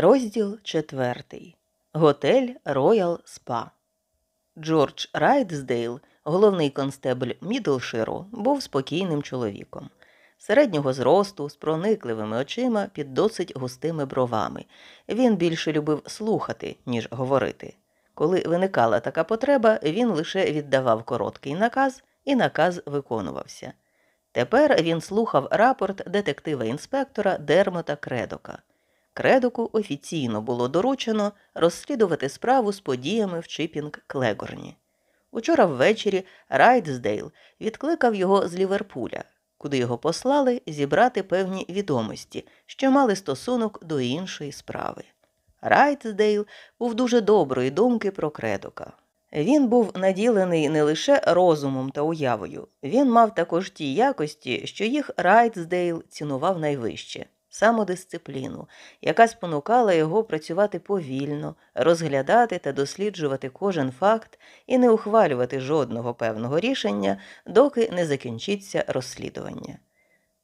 Розділ четвертий. Готель Royal Spa. Джордж Райтсдейл, головний констебль Мідлширу, був спокійним чоловіком. Середнього зросту, з проникливими очима під досить густими бровами. Він більше любив слухати, ніж говорити. Коли виникала така потреба, він лише віддавав короткий наказ, і наказ виконувався. Тепер він слухав рапорт детектива інспектора Дермота Кредока. Кредоку офіційно було доручено розслідувати справу з подіями в Чипінг Клегорні. Учора ввечері Райтсдейл відкликав його з Ліверпуля, куди його послали зібрати певні відомості, що мали стосунок до іншої справи. Райтсдейл був дуже доброї думки про Кредока. Він був наділений не лише розумом та уявою, він мав також ті якості, що їх Райтсдейл цінував найвище самодисципліну, яка спонукала його працювати повільно, розглядати та досліджувати кожен факт і не ухвалювати жодного певного рішення, доки не закінчиться розслідування.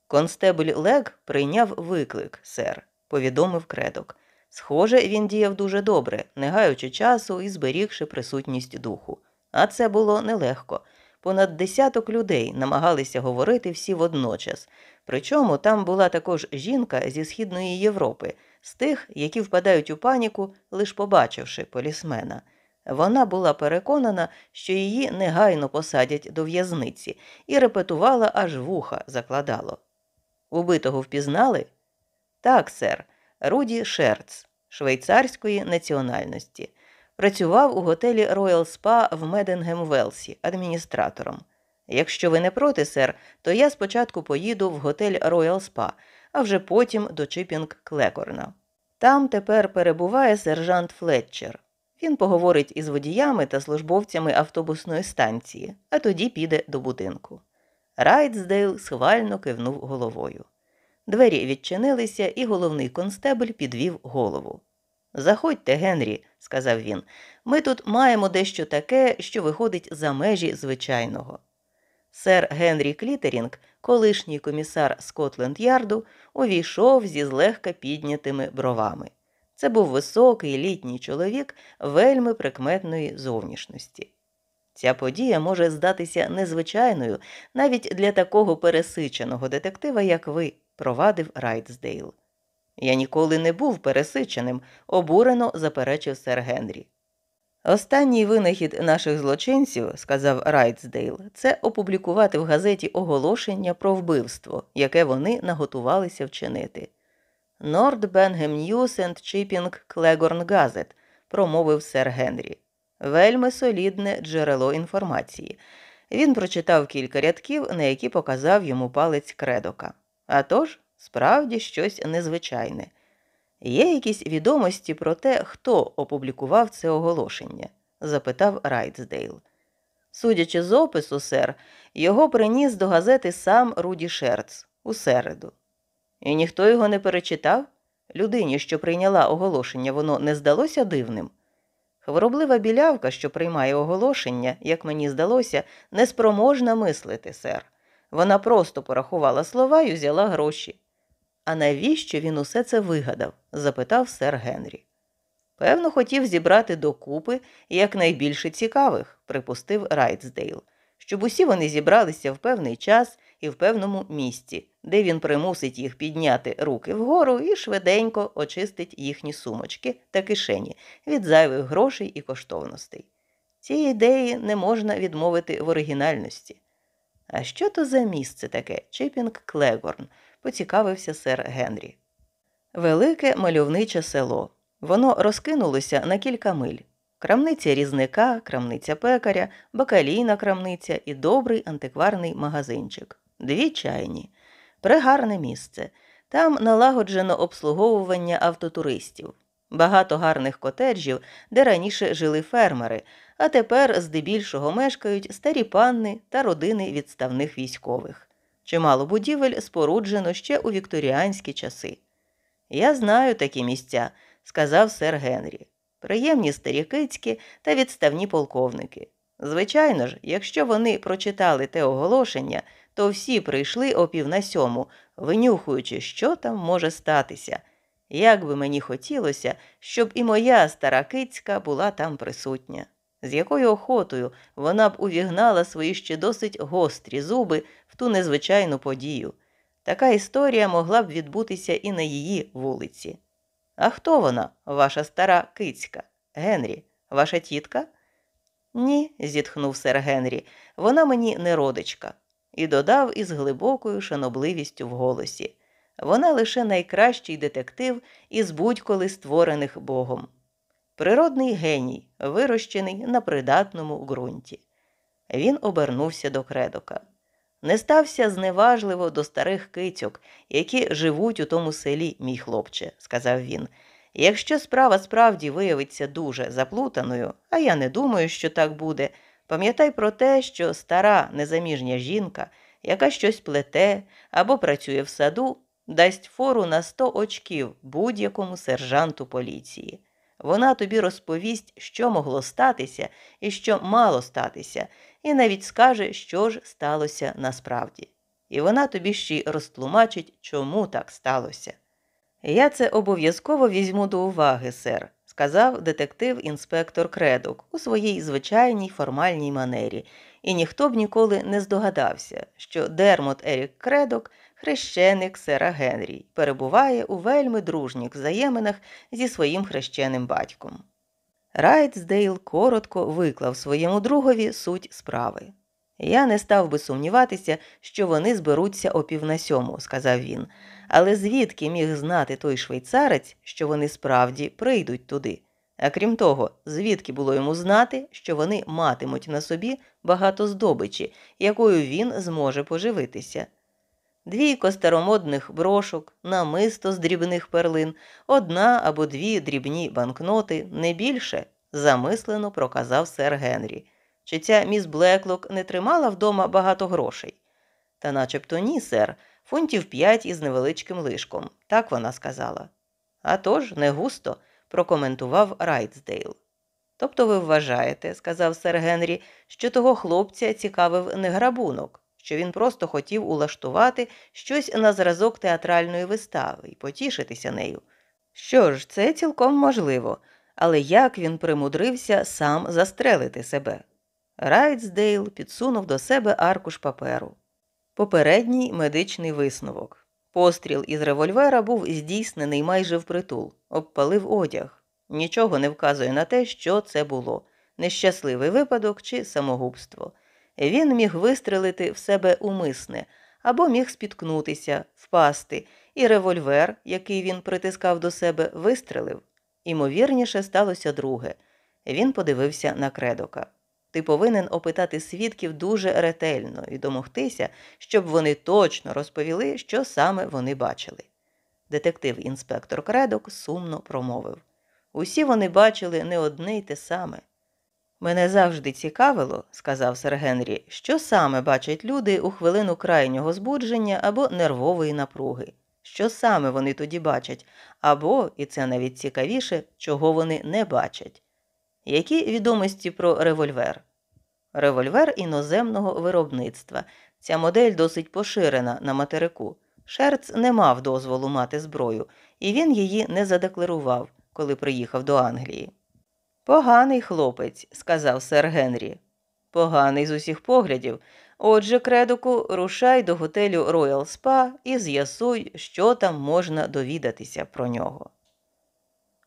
Констебль Лег прийняв виклик, сер, повідомив кредок. Схоже, він діяв дуже добре, не гаючи часу і зберігши присутність духу. А це було нелегко. Понад десяток людей намагалися говорити всі водночас, причому там була також жінка зі Східної Європи, з тих, які впадають у паніку, лише побачивши полісмена. Вона була переконана, що її негайно посадять до в'язниці, і репетувала, аж вуха закладало. Убитого впізнали? Так, сер, Руді Шерц, швейцарської національності. Працював у готелі Royal Spa в Меденгем Велсі адміністратором. Якщо ви не проти, сер, то я спочатку поїду в готель Royal Spa, а вже потім до Чипінг Клегорна. Там тепер перебуває сержант Флетчер. Він поговорить із водіями та службовцями автобусної станції, а тоді піде до будинку. Райтсдейл схвально кивнув головою. Двері відчинилися, і головний констебль підвів голову. Заходьте, Генрі, сказав він, ми тут маємо дещо таке, що виходить за межі звичайного. Сер Генрі Клітерінг, колишній комісар Скотленд Ярду, увійшов зі злегка піднятими бровами. Це був високий літній чоловік вельми прикметної зовнішності. Ця подія може здатися незвичайною навіть для такого пересиченого детектива, як ви, провадив Райтсдейл. Я ніколи не був пересиченим, обурено заперечив сер Генрі. Останній винахід наших злочинців, сказав Райтсдейл, це опублікувати в газеті оголошення про вбивство, яке вони наготувалися вчинити. North Benham News and Chipping Cleghorn Gazette, промовив сер Генрі. Вельми солідне джерело інформації. Він прочитав кілька рядків, на які показав йому палець Кредока. Атож, справді щось незвичайне. Є якісь відомості про те, хто опублікував це оголошення? запитав Райтсдейл. Судячи з опису, сер, його приніс до газети сам Руді Шерц у середу. І ніхто його не перечитав? Людині, що прийняла оголошення, воно не здалося дивним. Хвороблива білявка, що приймає оголошення, як мені здалося, неспроможна мислити, сер. Вона просто порахувала слова і взяла гроші. А навіщо він усе це вигадав? запитав сер Генрі. Певно, хотів зібрати докупи якнайбільше цікавих, припустив Райтсдейл, щоб усі вони зібралися в певний час і в певному місці, де він примусить їх підняти руки вгору і швиденько очистить їхні сумочки та кишені від зайвих грошей і коштовностей. Цій ідеї не можна відмовити в оригінальності. А що то за місце таке Чипінг Клегорн? Поцікавився сер Генрі. Велике мальовниче село. Воно розкинулося на кілька миль. Крамниця різника, крамниця пекаря, бакалійна крамниця і добрий антикварний магазинчик. Дві чайні. Прегарне місце. Там налагоджено обслуговування автотуристів. Багато гарних котеджів, де раніше жили фермери, а тепер здебільшого мешкають старі панни та родини відставних військових. Чимало будівель споруджено ще у вікторіанські часи. Я знаю такі місця, сказав сер Генрі. Приємні старі кицькі та відставні полковники. Звичайно ж, якщо вони прочитали те оголошення, то всі прийшли о пів на сьому, винюхуючи, що там може статися. Як би мені хотілося, щоб і моя стара кицька була там присутня. З якою охотою вона б увігнала свої ще досить гострі зуби в ту незвичайну подію. Така історія могла б відбутися і на її вулиці. А хто вона, ваша стара кицька? Генрі, ваша тітка? Ні, зітхнув сер Генрі, вона мені не родичка, і додав із глибокою шанобливістю в голосі. Вона лише найкращий детектив із будь-коли створених Богом. Природний геній, вирощений на придатному ґрунті. Він обернувся до кредока. Не стався зневажливо до старих кицьок, які живуть у тому селі, мій хлопче, сказав він. Якщо справа справді виявиться дуже заплутаною, а я не думаю, що так буде, пам'ятай про те, що стара незаміжня жінка, яка щось плете або працює в саду, дасть фору на сто очків будь-якому сержанту поліції. Вона тобі розповість, що могло статися і що мало статися, і навіть скаже, що ж сталося насправді. І вона тобі ще й розтлумачить, чому так сталося. Я це обов'язково візьму до уваги, сер, сказав детектив-інспектор Кредок у своїй звичайній формальній манері, і ніхто б ніколи не здогадався, що Дермот Ерік Кредок, хрещеник сера Генрі, перебуває у вельми дружніх взаєминах зі своїм хрещеним батьком. Райтсдейл коротко виклав своєму другові суть справи. Я не став би сумніватися, що вони зберуться о пів на сьому, сказав він. Але звідки міг знати той швейцарець, що вони справді прийдуть туди? А крім того, звідки було йому знати, що вони матимуть на собі багато здобичі, якою він зможе поживитися? Двійко старомодних брошок, намисто з дрібних перлин, одна або дві дрібні банкноти, не більше, замислено проказав сер Генрі. Чи ця міс Блеклок не тримала вдома багато грошей? Та начебто ні, сер, фунтів п'ять із невеличким лишком, так вона сказала. «А тож, не густо, прокоментував Райтсдейл. Тобто ви вважаєте, сказав сер Генрі, що того хлопця цікавив не грабунок, що він просто хотів улаштувати щось на зразок театральної вистави і потішитися нею. Що ж, це цілком можливо, але як він примудрився сам застрелити себе? Райтсдейл підсунув до себе аркуш паперу. Попередній медичний висновок. Постріл із револьвера був здійснений майже впритул, обпалив одяг. Нічого не вказує на те, що це було нещасливий випадок чи самогубство. Він міг вистрелити в себе умисне або міг спіткнутися, впасти, і револьвер, який він притискав до себе, вистрелив. Імовірніше сталося друге. Він подивився на кредока. Ти повинен опитати свідків дуже ретельно і домогтися, щоб вони точно розповіли, що саме вони бачили. Детектив-інспектор Кредок сумно промовив усі вони бачили не одне й те саме. Мене завжди цікавило, сказав сер Генрі, що саме бачать люди у хвилину крайнього збудження або нервової напруги, що саме вони тоді бачать, або, і це навіть цікавіше, чого вони не бачать. Які відомості про револьвер? Револьвер іноземного виробництва. Ця модель досить поширена на материку. Шерц не мав дозволу мати зброю, і він її не задекларував, коли приїхав до Англії. Поганий хлопець, сказав сер Генрі. Поганий з усіх поглядів. Отже, кредоку, рушай до готелю Royal Spa і з'ясуй, що там можна довідатися про нього.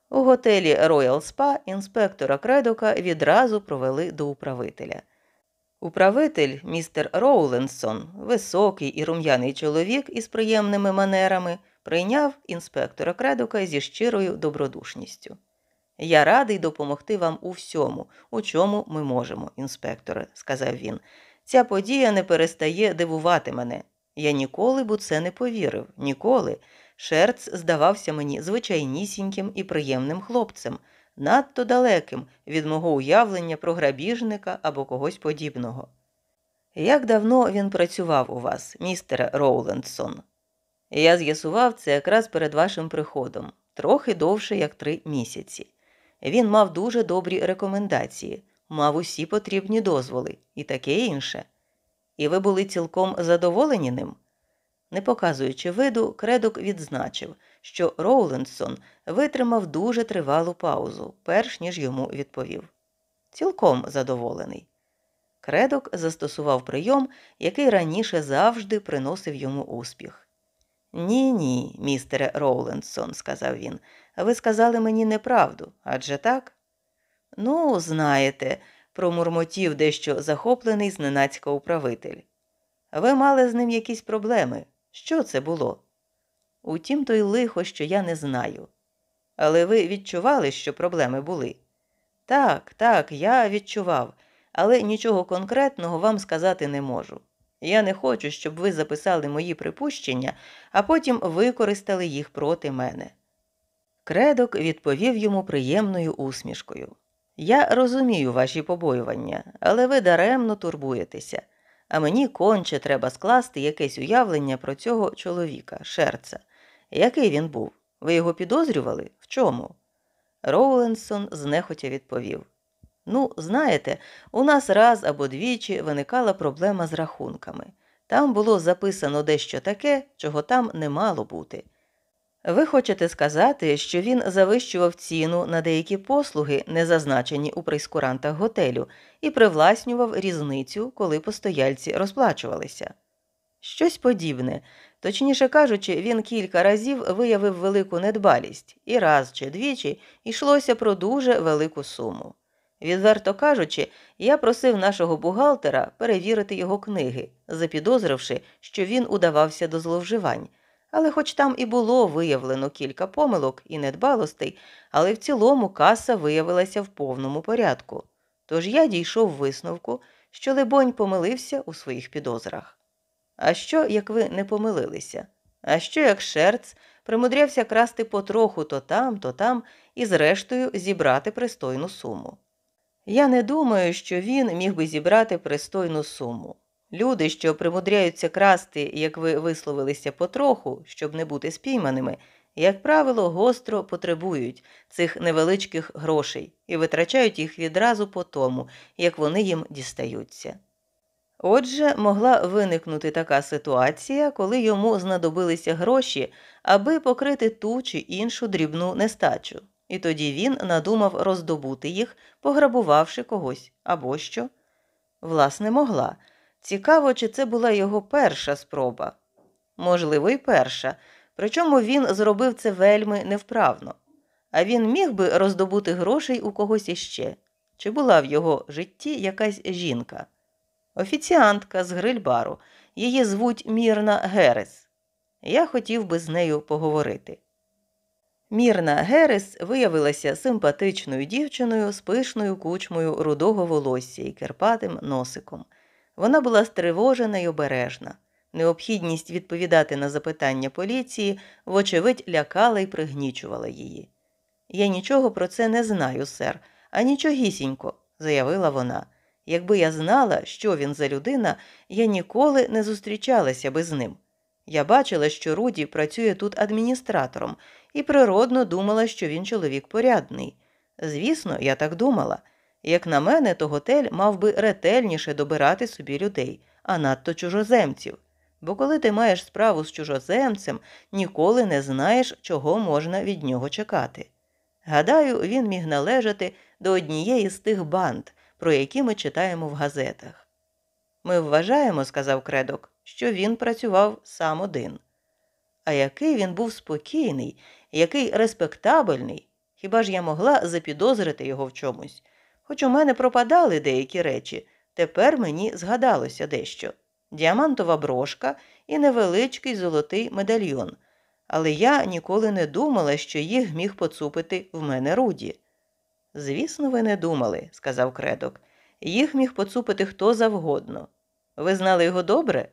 У готелі Royal Spa інспектора кредока відразу провели до управителя. Управитель, містер Роуленсон, високий і рум'яний чоловік із приємними манерами, прийняв інспектора кредока зі щирою добродушністю. Я радий допомогти вам у всьому, у чому ми можемо, інспекторе, сказав він. Ця подія не перестає дивувати мене. Я ніколи б у це не повірив, ніколи. Шерц здавався мені звичайнісіньким і приємним хлопцем, надто далеким від мого уявлення про грабіжника або когось подібного. Як давно він працював у вас, містере Роулендсон? Я з'ясував це якраз перед вашим приходом, трохи довше, як три місяці. Він мав дуже добрі рекомендації, мав усі потрібні дозволи і таке інше. І ви були цілком задоволені ним? Не показуючи виду, Кредок відзначив, що Роулендсон витримав дуже тривалу паузу, перш ніж йому відповів. Цілком задоволений. Кредок застосував прийом, який раніше завжди приносив йому успіх. Ні, ні, містере Роулендсон, сказав він, ви сказали мені неправду, адже так? Ну, знаєте, промурмотів дещо захоплений зненацька управитель. Ви мали з ним якісь проблеми. Що це було? Утім, то й лихо, що я не знаю. Але ви відчували, що проблеми були? Так, так, я відчував, але нічого конкретного вам сказати не можу. Я не хочу, щоб ви записали мої припущення, а потім використали їх проти мене. Кредок відповів йому приємною усмішкою. Я розумію ваші побоювання, але ви даремно турбуєтеся, а мені конче треба скласти якесь уявлення про цього чоловіка, шерца. Який він був? Ви його підозрювали? В чому? Роуленсон знехотя відповів. Ну, знаєте, у нас раз або двічі виникала проблема з рахунками. Там було записано дещо таке, чого там не мало бути. Ви хочете сказати, що він завищував ціну на деякі послуги, не зазначені у прейскурантах готелю, і привласнював різницю, коли постояльці розплачувалися? Щось подібне. Точніше кажучи, він кілька разів виявив велику недбалість, і раз чи двічі йшлося про дуже велику суму. Відверто кажучи, я просив нашого бухгалтера перевірити його книги, запідозривши, що він удавався до зловживань. Але хоч там і було виявлено кілька помилок і недбалостей, але в цілому каса виявилася в повному порядку. Тож я дійшов висновку, що Лебонь помилився у своїх підозрах. А що, як ви не помилилися? А що, як шерц примудрявся красти потроху то там, то там і, зрештою, зібрати пристойну суму? Я не думаю, що він міг би зібрати пристойну суму. Люди, що примудряються красти, як ви висловилися потроху, щоб не бути спійманими, як правило, гостро потребують цих невеличких грошей і витрачають їх відразу по тому, як вони їм дістаються. Отже, могла виникнути така ситуація, коли йому знадобилися гроші, аби покрити ту чи іншу дрібну нестачу, і тоді він надумав роздобути їх, пограбувавши когось або що. Власне, могла. Цікаво, чи це була його перша спроба. Можливо, і перша, причому він зробив це вельми невправно. А він міг би роздобути грошей у когось іще. Чи була в його житті якась жінка? Офіціантка з грильбару. Її звуть Мірна Герес. Я хотів би з нею поговорити. Мірна Герес виявилася симпатичною дівчиною з пишною кучмою рудого волосся і керпатим носиком. Вона була стривожена й обережна. Необхідність відповідати на запитання поліції, вочевидь, лякала й пригнічувала її. Я нічого про це не знаю, сер, а нічогісінько, заявила вона. Якби я знала, що він за людина, я ніколи не зустрічалася би з ним. Я бачила, що Руді працює тут адміністратором, і природно думала, що він чоловік порядний. Звісно, я так думала. Як на мене, то готель мав би ретельніше добирати собі людей, а надто чужоземців. Бо коли ти маєш справу з чужоземцем, ніколи не знаєш, чого можна від нього чекати. Гадаю, він міг належати до однієї з тих банд, про які ми читаємо в газетах. Ми вважаємо, сказав кредок, що він працював сам один. А який він був спокійний, який респектабельний, хіба ж я могла запідозрити його в чомусь? Хоч у мене пропадали деякі речі, тепер мені згадалося дещо діамантова брошка і невеличкий золотий медальйон, але я ніколи не думала, що їх міг поцупити в мене Руді. Звісно, ви не думали, сказав кредок. Їх міг поцупити хто завгодно. Ви знали його добре?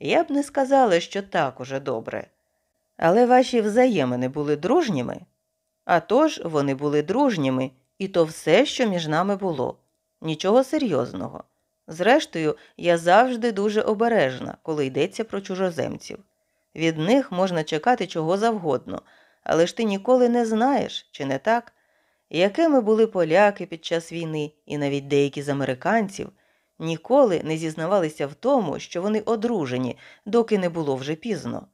Я б не сказала, що так уже добре. Але ваші взаємини були дружніми? А тож вони були дружніми, і то все, що між нами було. Нічого серйозного. Зрештою, я завжди дуже обережна, коли йдеться про чужоземців. Від них можна чекати чого завгодно, але ж ти ніколи не знаєш, чи не так? Якими були поляки під час війни, і навіть деякі з американців ніколи не зізнавалися в тому, що вони одружені, доки не було вже пізно.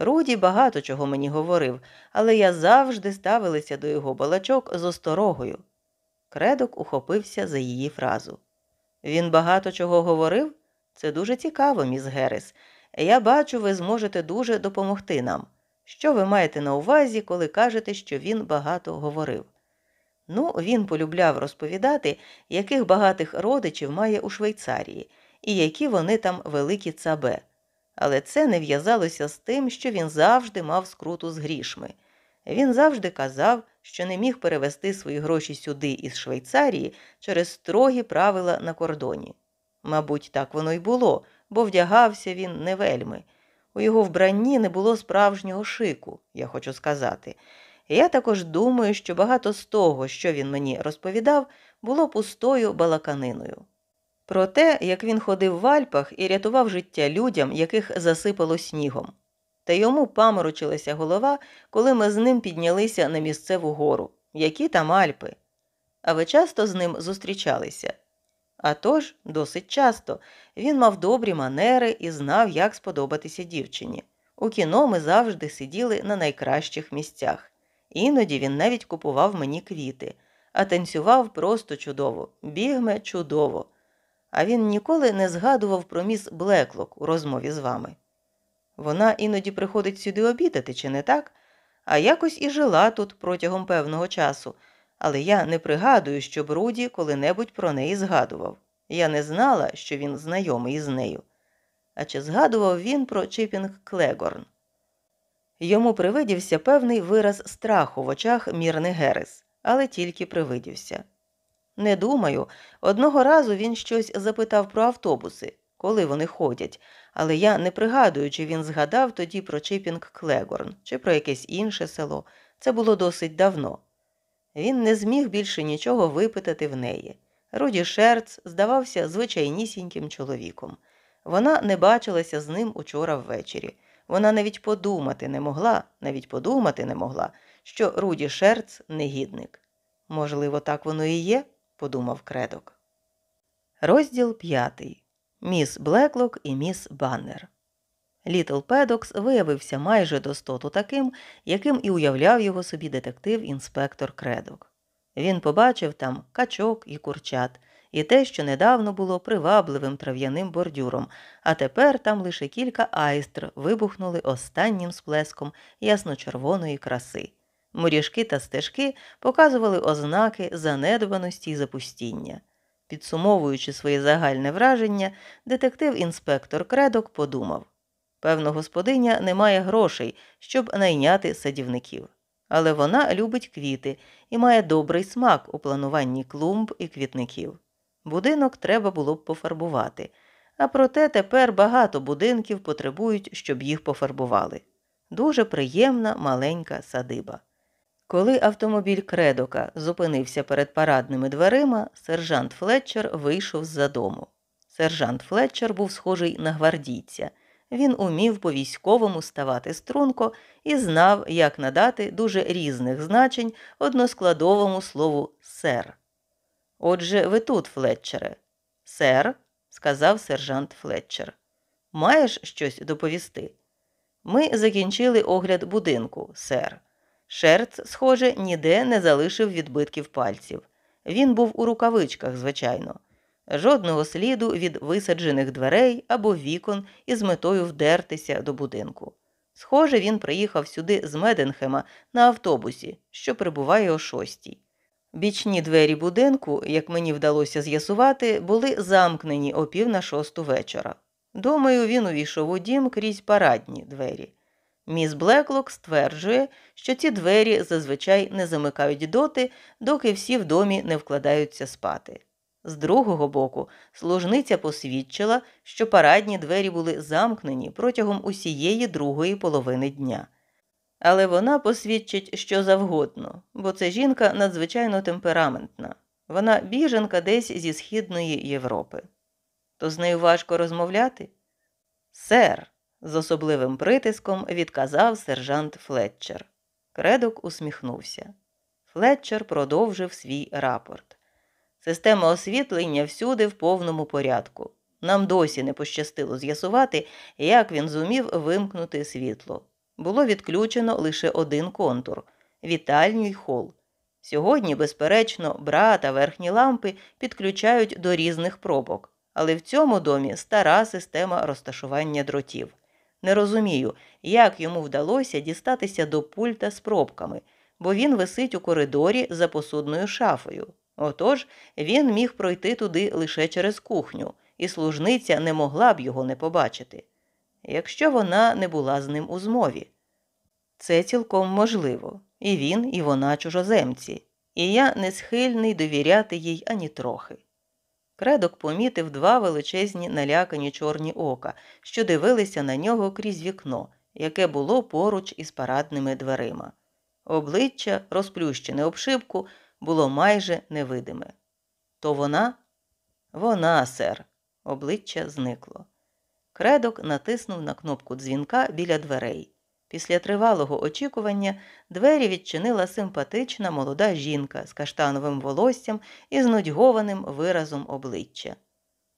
Руді багато чого мені говорив, але я завжди ставилася до його балачок з осторогою. Кредок ухопився за її фразу. Він багато чого говорив? Це дуже цікаво, міс Герес. Я бачу, ви зможете дуже допомогти нам. Що ви маєте на увазі, коли кажете, що він багато говорив? Ну, він полюбляв розповідати, яких багатих родичів має у Швейцарії, і які вони там великі цабе. Але це не в'язалося з тим, що він завжди мав скруту з грішми. Він завжди казав, що не міг перевести свої гроші сюди із Швейцарії через строгі правила на кордоні. Мабуть, так воно й було, бо вдягався він не вельми. У його вбранні не було справжнього шику, я хочу сказати. Я також думаю, що багато з того, що він мені розповідав, було пустою балаканиною. Про те, як він ходив в Альпах і рятував життя людям, яких засипало снігом. Та йому паморочилася голова, коли ми з ним піднялися на місцеву гору. Які там Альпи? А ви часто з ним зустрічалися? А тож, досить часто, він мав добрі манери і знав, як сподобатися дівчині. У кіно ми завжди сиділи на найкращих місцях. Іноді він навіть купував мені квіти, а танцював просто чудово, бігме чудово. А він ніколи не згадував про міс Блеклок у розмові з вами. Вона іноді приходить сюди обідати, чи не так? А якось і жила тут протягом певного часу, але я не пригадую, щоб Руді коли-небудь про неї згадував. Я не знала, що він знайомий із нею. А чи згадував він про Чіпінг Клегорн? Йому привидівся певний вираз страху в очах Мірни Герес, але тільки привидівся. Не думаю, одного разу він щось запитав про автобуси, коли вони ходять, але я не пригадую, чи він згадав тоді про Чіпінг Клегорн чи про якесь інше село. Це було досить давно. Він не зміг більше нічого випитати в неї. Руді Шерц здавався звичайнісіньким чоловіком. Вона не бачилася з ним учора ввечері. Вона навіть подумати не могла, навіть подумати не могла, що Руді Шерц негідник. Можливо, так воно і є, подумав кредок. Розділ п'ятий. Міс Блеклок і міс Баннер. Літл Педокс виявився майже достоту таким, яким і уявляв його собі детектив-інспектор Кредок. Він побачив там качок і курчат, і те, що недавно було привабливим трав'яним бордюром, а тепер там лише кілька айстр вибухнули останнім сплеском ясно-червоної краси. Моріжки та стежки показували ознаки занедбаності й запустіння. Підсумовуючи своє загальне враження, детектив-інспектор кредок подумав певно, господиня не має грошей, щоб найняти садівників. Але вона любить квіти і має добрий смак у плануванні клумб і квітників. Будинок треба було б пофарбувати, а проте тепер багато будинків потребують, щоб їх пофарбували. Дуже приємна маленька садиба. Коли автомобіль кредока зупинився перед парадними дверима, сержант Флетчер вийшов з-за дому. Сержант Флетчер був схожий на гвардійця. Він умів по військовому ставати струнко і знав, як надати дуже різних значень односкладовому слову сер. Отже, ви тут, Флетчере. Сер, сказав сержант Флетчер. Маєш щось доповісти? Ми закінчили огляд будинку, сер. Шерц, схоже, ніде не залишив відбитків пальців. Він був у рукавичках, звичайно. Жодного сліду від висаджених дверей або вікон із метою вдертися до будинку. Схоже, він приїхав сюди з Меденхема на автобусі, що прибуває о шостій. Бічні двері будинку, як мені вдалося з'ясувати, були замкнені о пів на шосту вечора. Думаю, він увійшов у дім крізь парадні двері. Міс Блеклок стверджує, що ці двері зазвичай не замикають доти, доки всі в домі не вкладаються спати. З другого боку, служниця посвідчила, що парадні двері були замкнені протягом усієї другої половини дня. Але вона посвідчить що завгодно, бо це жінка надзвичайно темпераментна. Вона біженка десь зі Східної Європи. То з нею важко розмовляти? Сер, з особливим притиском відказав сержант Флетчер. Кредок усміхнувся. Флетчер продовжив свій рапорт. Система освітлення всюди в повному порядку. Нам досі не пощастило з'ясувати, як він зумів вимкнути світло. Було відключено лише один контур вітальню й хол. Сьогодні, безперечно, бра та верхні лампи підключають до різних пробок, але в цьому домі стара система розташування дротів. Не розумію, як йому вдалося дістатися до пульта з пробками, бо він висить у коридорі за посудною шафою. Отож, він міг пройти туди лише через кухню, і служниця не могла б його не побачити, якщо вона не була з ним у змові. Це цілком можливо, і він, і вона чужоземці, і я не схильний довіряти їй ані трохи. Кредок помітив два величезні налякані чорні ока, що дивилися на нього крізь вікно, яке було поруч із парадними дверима. Обличчя, розплющене обшивку, було майже невидиме. То вона? Вона, сер. Обличчя зникло. Кредок натиснув на кнопку дзвінка біля дверей. Після тривалого очікування двері відчинила симпатична молода жінка з каштановим волоссям і знудьгованим виразом обличчя.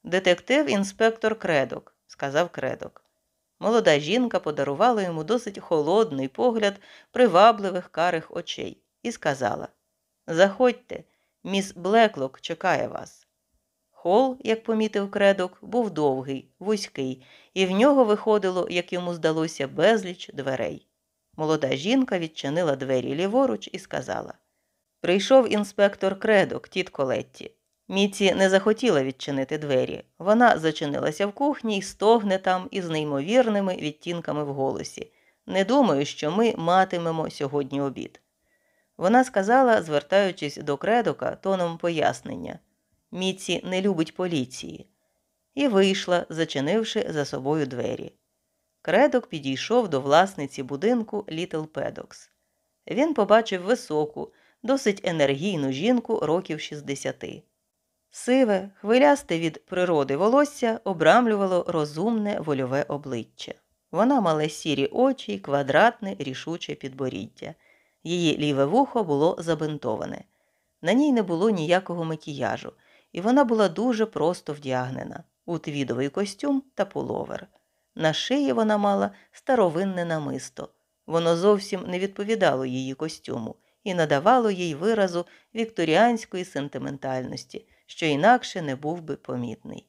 Детектив інспектор кредок, сказав кредок. Молода жінка подарувала йому досить холодний погляд привабливих карих очей і сказала Заходьте, міс Блеклок чекає вас. Хол, як помітив кредок, був довгий, вузький, і в нього виходило, як йому здалося, безліч дверей. Молода жінка відчинила двері ліворуч і сказала Прийшов інспектор кредок, тітко Летті. Міці не захотіла відчинити двері. Вона зачинилася в кухні і стогне там із неймовірними відтінками в голосі. Не думаю, що ми матимемо сьогодні обід. Вона сказала, звертаючись до кредока тоном пояснення. Міці не любить поліції, і вийшла, зачинивши за собою двері. Кредок підійшов до власниці будинку Літл Педокс. Він побачив високу, досить енергійну жінку років 60. Сиве, хвилясте від природи волосся обрамлювало розумне вольове обличчя. Вона мала сірі очі й квадратне рішуче підборіддя. Її ліве вухо було забинтоване. На ній не було ніякого макіяжу і вона була дуже просто вдягнена у твідовий костюм та пуловер. На шиї вона мала старовинне намисто. Воно зовсім не відповідало її костюму і надавало їй виразу вікторіанської сентиментальності, що інакше не був би помітний.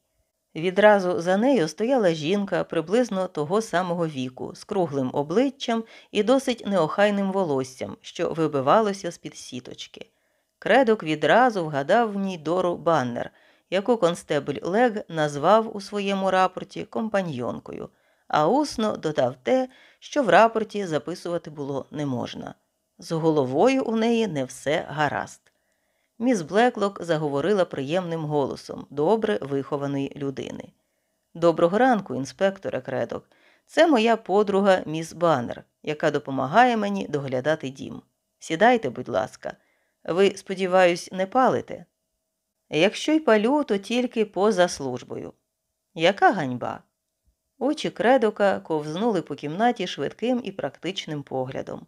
Відразу за нею стояла жінка приблизно того самого віку, з круглим обличчям і досить неохайним волоссям, що вибивалося з під сіточки. Кредок відразу вгадав в ній Дору Баннер, яку констебль Лег назвав у своєму рапорті компаньйонкою, а усно додав те, що в рапорті записувати було не можна. З головою у неї не все гаразд. Міс Блеклок заговорила приємним голосом добре вихованої людини. Доброго ранку, інспекторе Кредок. Це моя подруга міс Баннер, яка допомагає мені доглядати дім. Сідайте, будь ласка. Ви, сподіваюсь, не палите? Якщо й палю, то тільки поза службою. Яка ганьба? Очі кредока ковзнули по кімнаті швидким і практичним поглядом.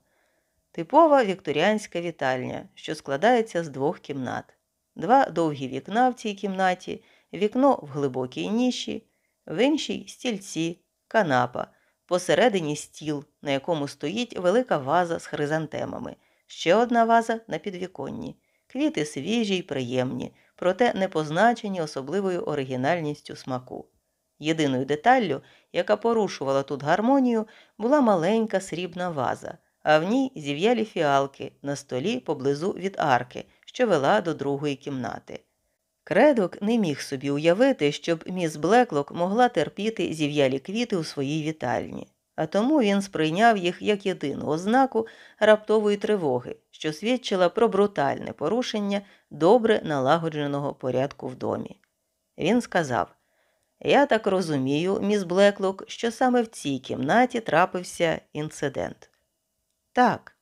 Типова вікторіанська вітальня, що складається з двох кімнат, два довгі вікна в цій кімнаті, вікно в глибокій ніші, в іншій стільці, канапа, посередині стіл, на якому стоїть велика ваза з хризантемами ще одна ваза на підвіконні, квіти свіжі й приємні, проте не позначені особливою оригінальністю смаку. Єдиною деталлю, яка порушувала тут гармонію, була маленька срібна ваза, а в ній зів'ялі фіалки на столі поблизу від арки, що вела до другої кімнати. Кредок не міг собі уявити, щоб міс Блеклок могла терпіти зів'ялі квіти у своїй вітальні а тому він сприйняв їх як єдину ознаку раптової тривоги, що свідчила про брутальне порушення добре налагодженого порядку в домі. Він сказав Я так розумію, міс Блеклок, що саме в цій кімнаті трапився інцидент. Так.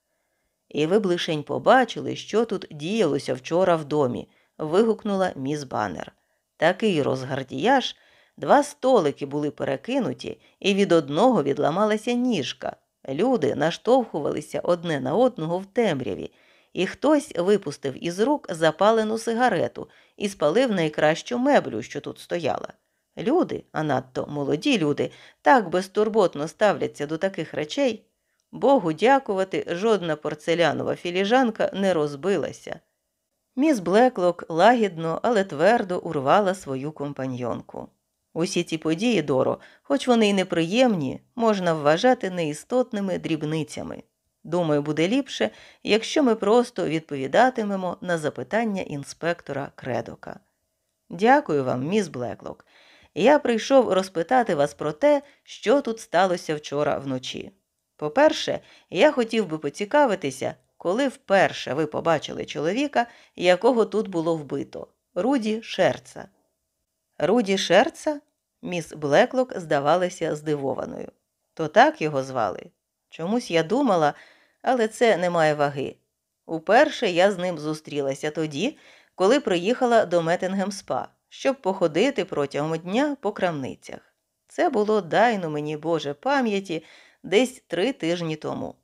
І ви б лишень побачили, що тут діялося вчора в домі, вигукнула міс Баннер. Такий розгардіяж, Два столики були перекинуті, і від одного відламалася ніжка. Люди наштовхувалися одне на одного в темряві, і хтось випустив із рук запалену сигарету і спалив найкращу меблю, що тут стояла. Люди, а надто молоді люди, так безтурботно ставляться до таких речей. Богу дякувати, жодна порцелянова філіжанка не розбилася. Міс Блеклок лагідно, але твердо урвала свою компаньйонку. Усі ці події, Доро, хоч вони й неприємні, можна вважати неістотними дрібницями. Думаю, буде ліпше, якщо ми просто відповідатимемо на запитання інспектора Кредока. Дякую вам, міс Блеклок. Я прийшов розпитати вас про те, що тут сталося вчора вночі. По-перше, я хотів би поцікавитися, коли вперше ви побачили чоловіка, якого тут було вбито Руді Шерца. Руді Шерца? Міс Блеклок здавалася здивованою. То так його звали. Чомусь я думала, але це не має ваги. Уперше я з ним зустрілася тоді, коли приїхала до Метингем Спа, щоб походити протягом дня по крамницях. Це було дай мені Боже пам'яті десь три тижні тому.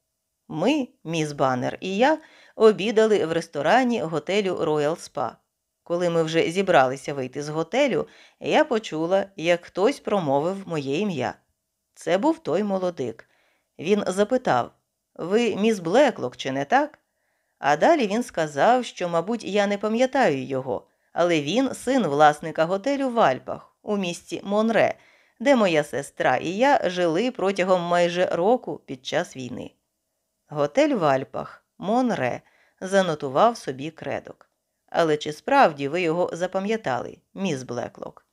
Ми, міс Баннер і я, обідали в ресторані готелю Роял Спа. Коли ми вже зібралися вийти з готелю, я почула, як хтось промовив моє ім'я. Це був той молодик. Він запитав Ви міс Блеклок, чи не так? А далі він сказав, що, мабуть, я не пам'ятаю його, але він син власника готелю в Альпах у місті Монре, де моя сестра і я жили протягом майже року під час війни. Готель в Альпах, Монре, занотував собі кредок. Але чи справді ви його запам'ятали, міс Блеклок?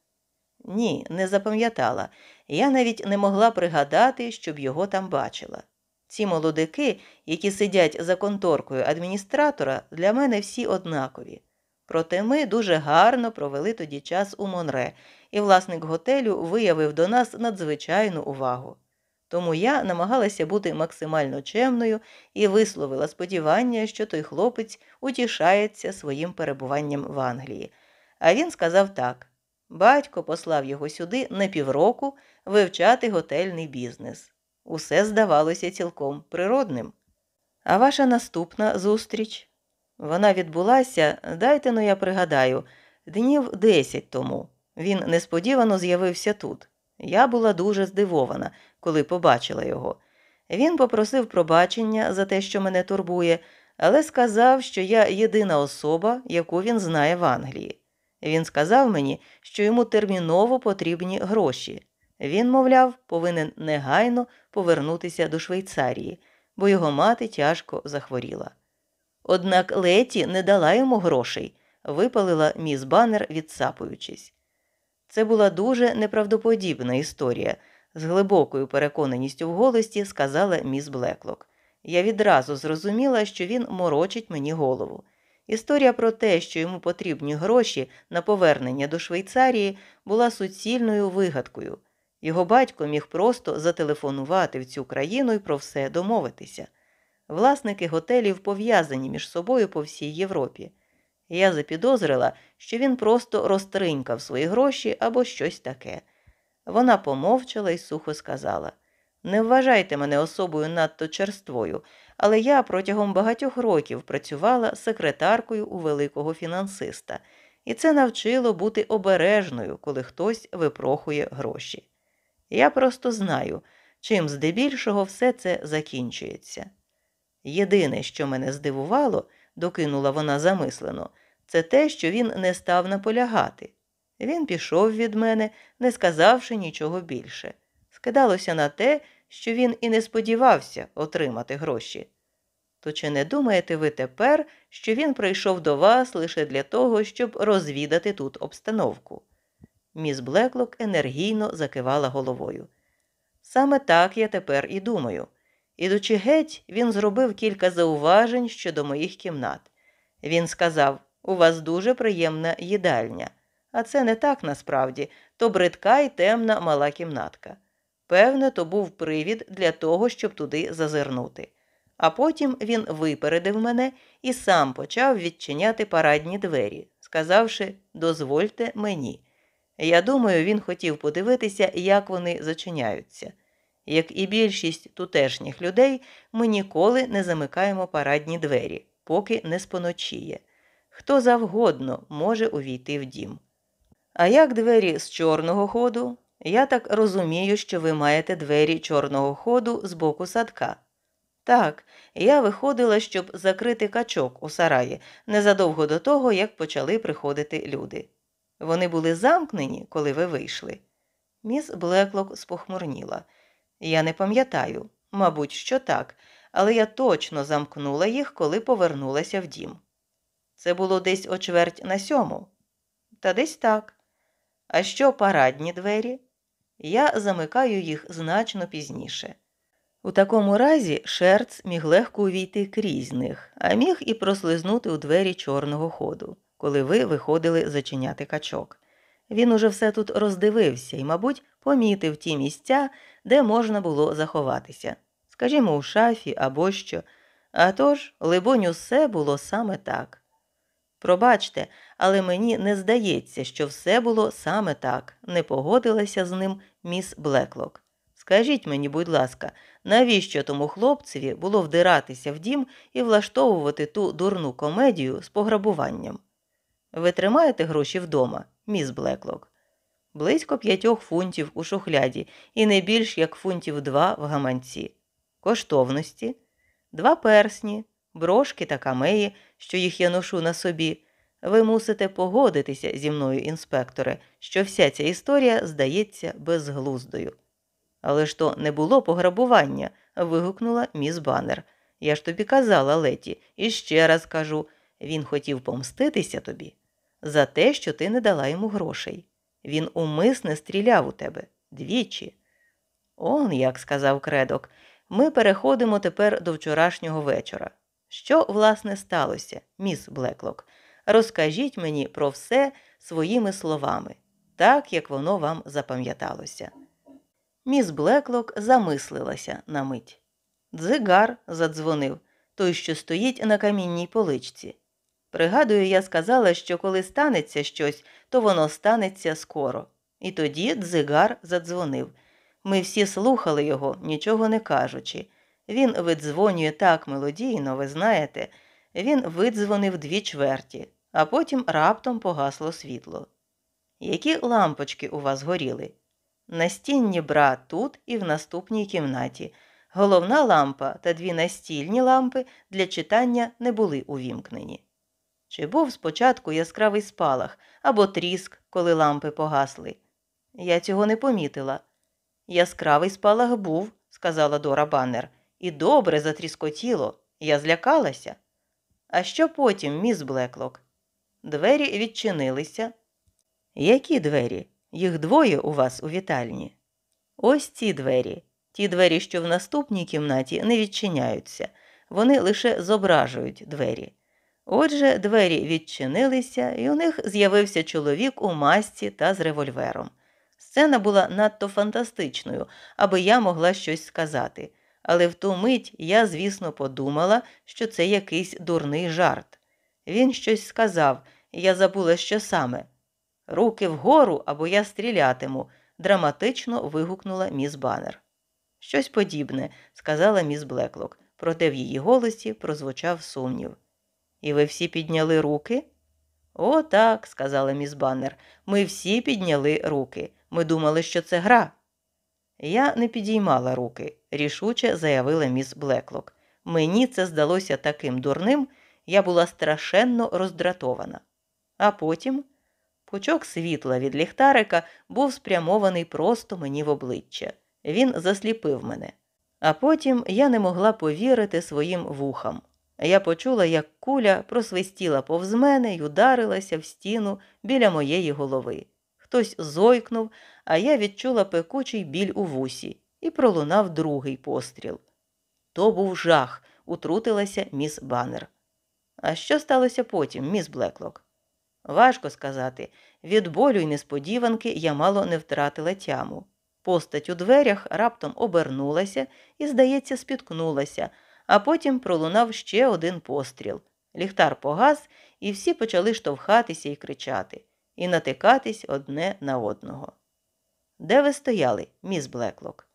Ні, не запам'ятала. Я навіть не могла пригадати, щоб його там бачила. Ці молодики, які сидять за конторкою адміністратора, для мене всі однакові. Проте ми дуже гарно провели тоді час у Монре, і власник готелю виявив до нас надзвичайну увагу. Тому я намагалася бути максимально чемною і висловила сподівання, що той хлопець утішається своїм перебуванням в Англії. А він сказав так батько послав його сюди на півроку вивчати готельний бізнес. Усе здавалося цілком природним. А ваша наступна зустріч? Вона відбулася, дайте ну я пригадаю, днів десять тому. Він несподівано з'явився тут. Я була дуже здивована, коли побачила його. Він попросив пробачення за те, що мене турбує, але сказав, що я єдина особа, яку він знає в Англії. Він сказав мені, що йому терміново потрібні гроші. Він, мовляв, повинен негайно повернутися до Швейцарії, бо його мати тяжко захворіла. Однак Леті не дала йому грошей, випалила міс Баннер, відсапуючись. Це була дуже неправдоподібна історія, з глибокою переконаністю в голості сказала міс Блеклок. Я відразу зрозуміла, що він морочить мені голову. Історія про те, що йому потрібні гроші на повернення до Швейцарії, була суцільною вигадкою. Його батько міг просто зателефонувати в цю країну і про все домовитися. Власники готелів пов'язані між собою по всій Європі. Я запідозрила, що він просто розтринькав свої гроші або щось таке. Вона помовчала і сухо сказала Не вважайте мене особою надто черствою, але я протягом багатьох років працювала секретаркою у великого фінансиста, і це навчило бути обережною, коли хтось випрохує гроші. Я просто знаю, чим здебільшого все це закінчується. Єдине, що мене здивувало, докинула вона замислено, це те, що він не став наполягати. Він пішов від мене, не сказавши нічого більше. Скидалося на те, що він і не сподівався отримати гроші. То чи не думаєте ви тепер, що він прийшов до вас лише для того, щоб розвідати тут обстановку? Міс Блеклок енергійно закивала головою. Саме так я тепер і думаю. Ідучи геть, він зробив кілька зауважень щодо моїх кімнат. Він сказав у вас дуже приємна їдальня. А це не так насправді, то бридка й темна мала кімнатка. Певне, то був привід для того, щоб туди зазирнути. А потім він випередив мене і сам почав відчиняти парадні двері, сказавши Дозвольте мені. Я думаю, він хотів подивитися, як вони зачиняються. Як і більшість тутешніх людей, ми ніколи не замикаємо парадні двері, поки не споночіє. Хто завгодно може увійти в дім. А як двері з чорного ходу? Я так розумію, що ви маєте двері чорного ходу з боку садка. Так, я виходила, щоб закрити качок у сараї незадовго до того, як почали приходити люди. Вони були замкнені, коли ви вийшли. Міс Блеклок спохмурніла. Я не пам'ятаю, мабуть, що так, але я точно замкнула їх, коли повернулася в дім. Це було десь о чверть на сьому. Та десь так. А що парадні двері? Я замикаю їх значно пізніше. У такому разі шерц міг легко увійти крізь них, а міг і прослизнути у двері чорного ходу, коли ви виходили зачиняти качок. Він уже все тут роздивився і, мабуть, помітив ті місця, де можна було заховатися, скажімо, у шафі або що. А тож, либонь, усе було саме так. Пробачте, але мені не здається, що все було саме так, не погодилася з ним міс Блеклок. Скажіть мені, будь ласка, навіщо тому хлопцеві було вдиратися в дім і влаштовувати ту дурну комедію з пограбуванням? Ви тримаєте гроші вдома, міс Блеклок? Близько п'ятьох фунтів у шухляді і не більш як фунтів два в гаманці, коштовності, два персні, брошки та камеї, що їх я ношу на собі. Ви мусите погодитися зі мною, інспекторе, що вся ця історія здається безглуздою. Але ж то не було пограбування, вигукнула міс Баннер. Я ж тобі казала, Леті, і ще раз кажу він хотів помститися тобі за те, що ти не дала йому грошей. Він умисне стріляв у тебе двічі. Он, як сказав кредок, ми переходимо тепер до вчорашнього вечора. Що, власне, сталося, міс Блеклок? Розкажіть мені про все своїми словами, так як воно вам запам'яталося. Міс Блеклок замислилася на мить. Дзигар задзвонив той, що стоїть на камінній поличці. Пригадую, я сказала, що коли станеться щось, то воно станеться скоро. І тоді дзигар задзвонив. Ми всі слухали його, нічого не кажучи. Він видзвонює так мелодійно, ви знаєте, він видзвонив дві чверті, а потім раптом погасло світло. Які лампочки у вас горіли? Настінні бра тут і в наступній кімнаті. Головна лампа та дві настільні лампи для читання не були увімкнені. Чи був спочатку яскравий спалах або тріск, коли лампи погасли? Я цього не помітила. Яскравий спалах був, сказала Дора Баннер, і добре затріскотіло. Я злякалася. А що потім, міс Блеклок? Двері відчинилися. Які двері? Їх двоє у вас у вітальні. Ось ці двері. Ті двері, що в наступній кімнаті, не відчиняються, вони лише зображують двері. Отже, двері відчинилися, і у них з'явився чоловік у масці та з револьвером. Сцена була надто фантастичною, аби я могла щось сказати, але в ту мить я, звісно, подумала, що це якийсь дурний жарт. Він щось сказав, і я забула, що саме. Руки вгору, або я стрілятиму, драматично вигукнула міс Баннер. Щось подібне, сказала міс Блеклок, проте в її голосі прозвучав сумнів. І ви всі підняли руки? «О, так», – сказала міс Баннер. Ми всі підняли руки. Ми думали, що це гра. Я не підіймала руки, рішуче заявила міс Блеклок. Мені це здалося таким дурним, я була страшенно роздратована. А потім пучок світла від ліхтарика був спрямований просто мені в обличчя. Він засліпив мене. А потім я не могла повірити своїм вухам. Я почула, як куля просвистіла повз мене й ударилася в стіну біля моєї голови. Хтось зойкнув, а я відчула пекучий біль у вусі і пролунав другий постріл. То був жах, утрутилася міс Баннер. А що сталося потім, міс Блеклок? Важко сказати. Від болю й несподіванки я мало не втратила тяму. Постать у дверях раптом обернулася і, здається, спіткнулася а потім пролунав ще один постріл. Ліхтар погас, і всі почали штовхатися і кричати, і натикатись одне на одного. Де ви стояли, міс Блеклок?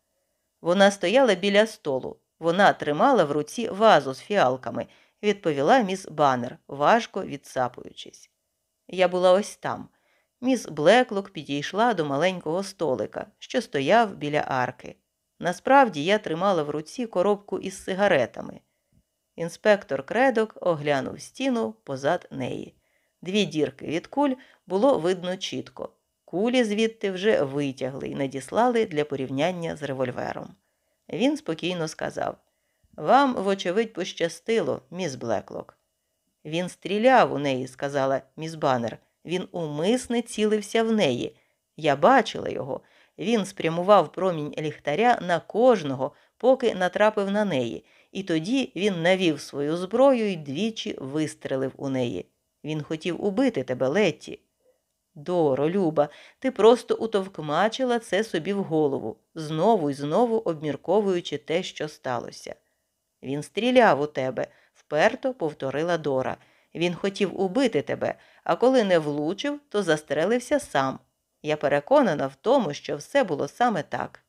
Вона стояла біля столу. Вона тримала в руці вазу з фіалками, відповіла міс Баннер, важко відсапуючись. Я була ось там. Міс Блеклок підійшла до маленького столика, що стояв біля арки. Насправді я тримала в руці коробку із сигаретами. Інспектор Кредок оглянув стіну позад неї. Дві дірки від куль було видно чітко. Кулі звідти вже витягли і надіслали для порівняння з револьвером. Він спокійно сказав Вам, вочевидь, пощастило, міс Блеклок. Він стріляв у неї, сказала міс Баннер. Він умисне цілився в неї. Я бачила його. Він спрямував промінь ліхтаря на кожного, поки натрапив на неї, і тоді він навів свою зброю і двічі вистрелив у неї. Він хотів убити тебе, Летті. Доро, люба, ти просто утовкмачила це собі в голову, знову й знову обмірковуючи те, що сталося. Він стріляв у тебе, вперто повторила Дора. Він хотів убити тебе, а коли не влучив, то застрелився сам. Я переконана в тому, що все було саме так.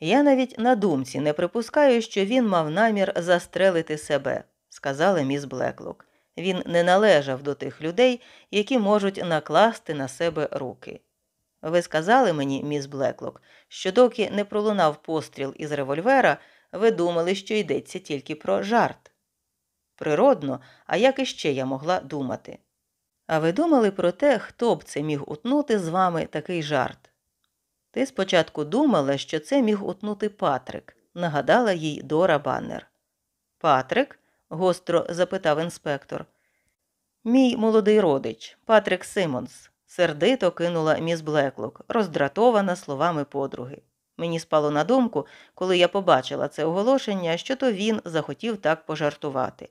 Я навіть на думці не припускаю, що він мав намір застрелити себе, сказала міс Блеклок. Він не належав до тих людей, які можуть накласти на себе руки. Ви сказали мені, міс Блеклок, що доки не пролунав постріл із револьвера, ви думали, що йдеться тільки про жарт. Природно, а як іще я могла думати? А ви думали про те, хто б це міг утнути з вами такий жарт? Ти спочатку думала, що це міг утнути Патрик, нагадала їй Дора Баннер. Патрик? Гостро запитав інспектор. Мій молодий родич, Патрик Симонс, сердито кинула міс Блеклок, роздратована словами подруги. Мені спало на думку, коли я побачила це оголошення, що то він захотів так пожартувати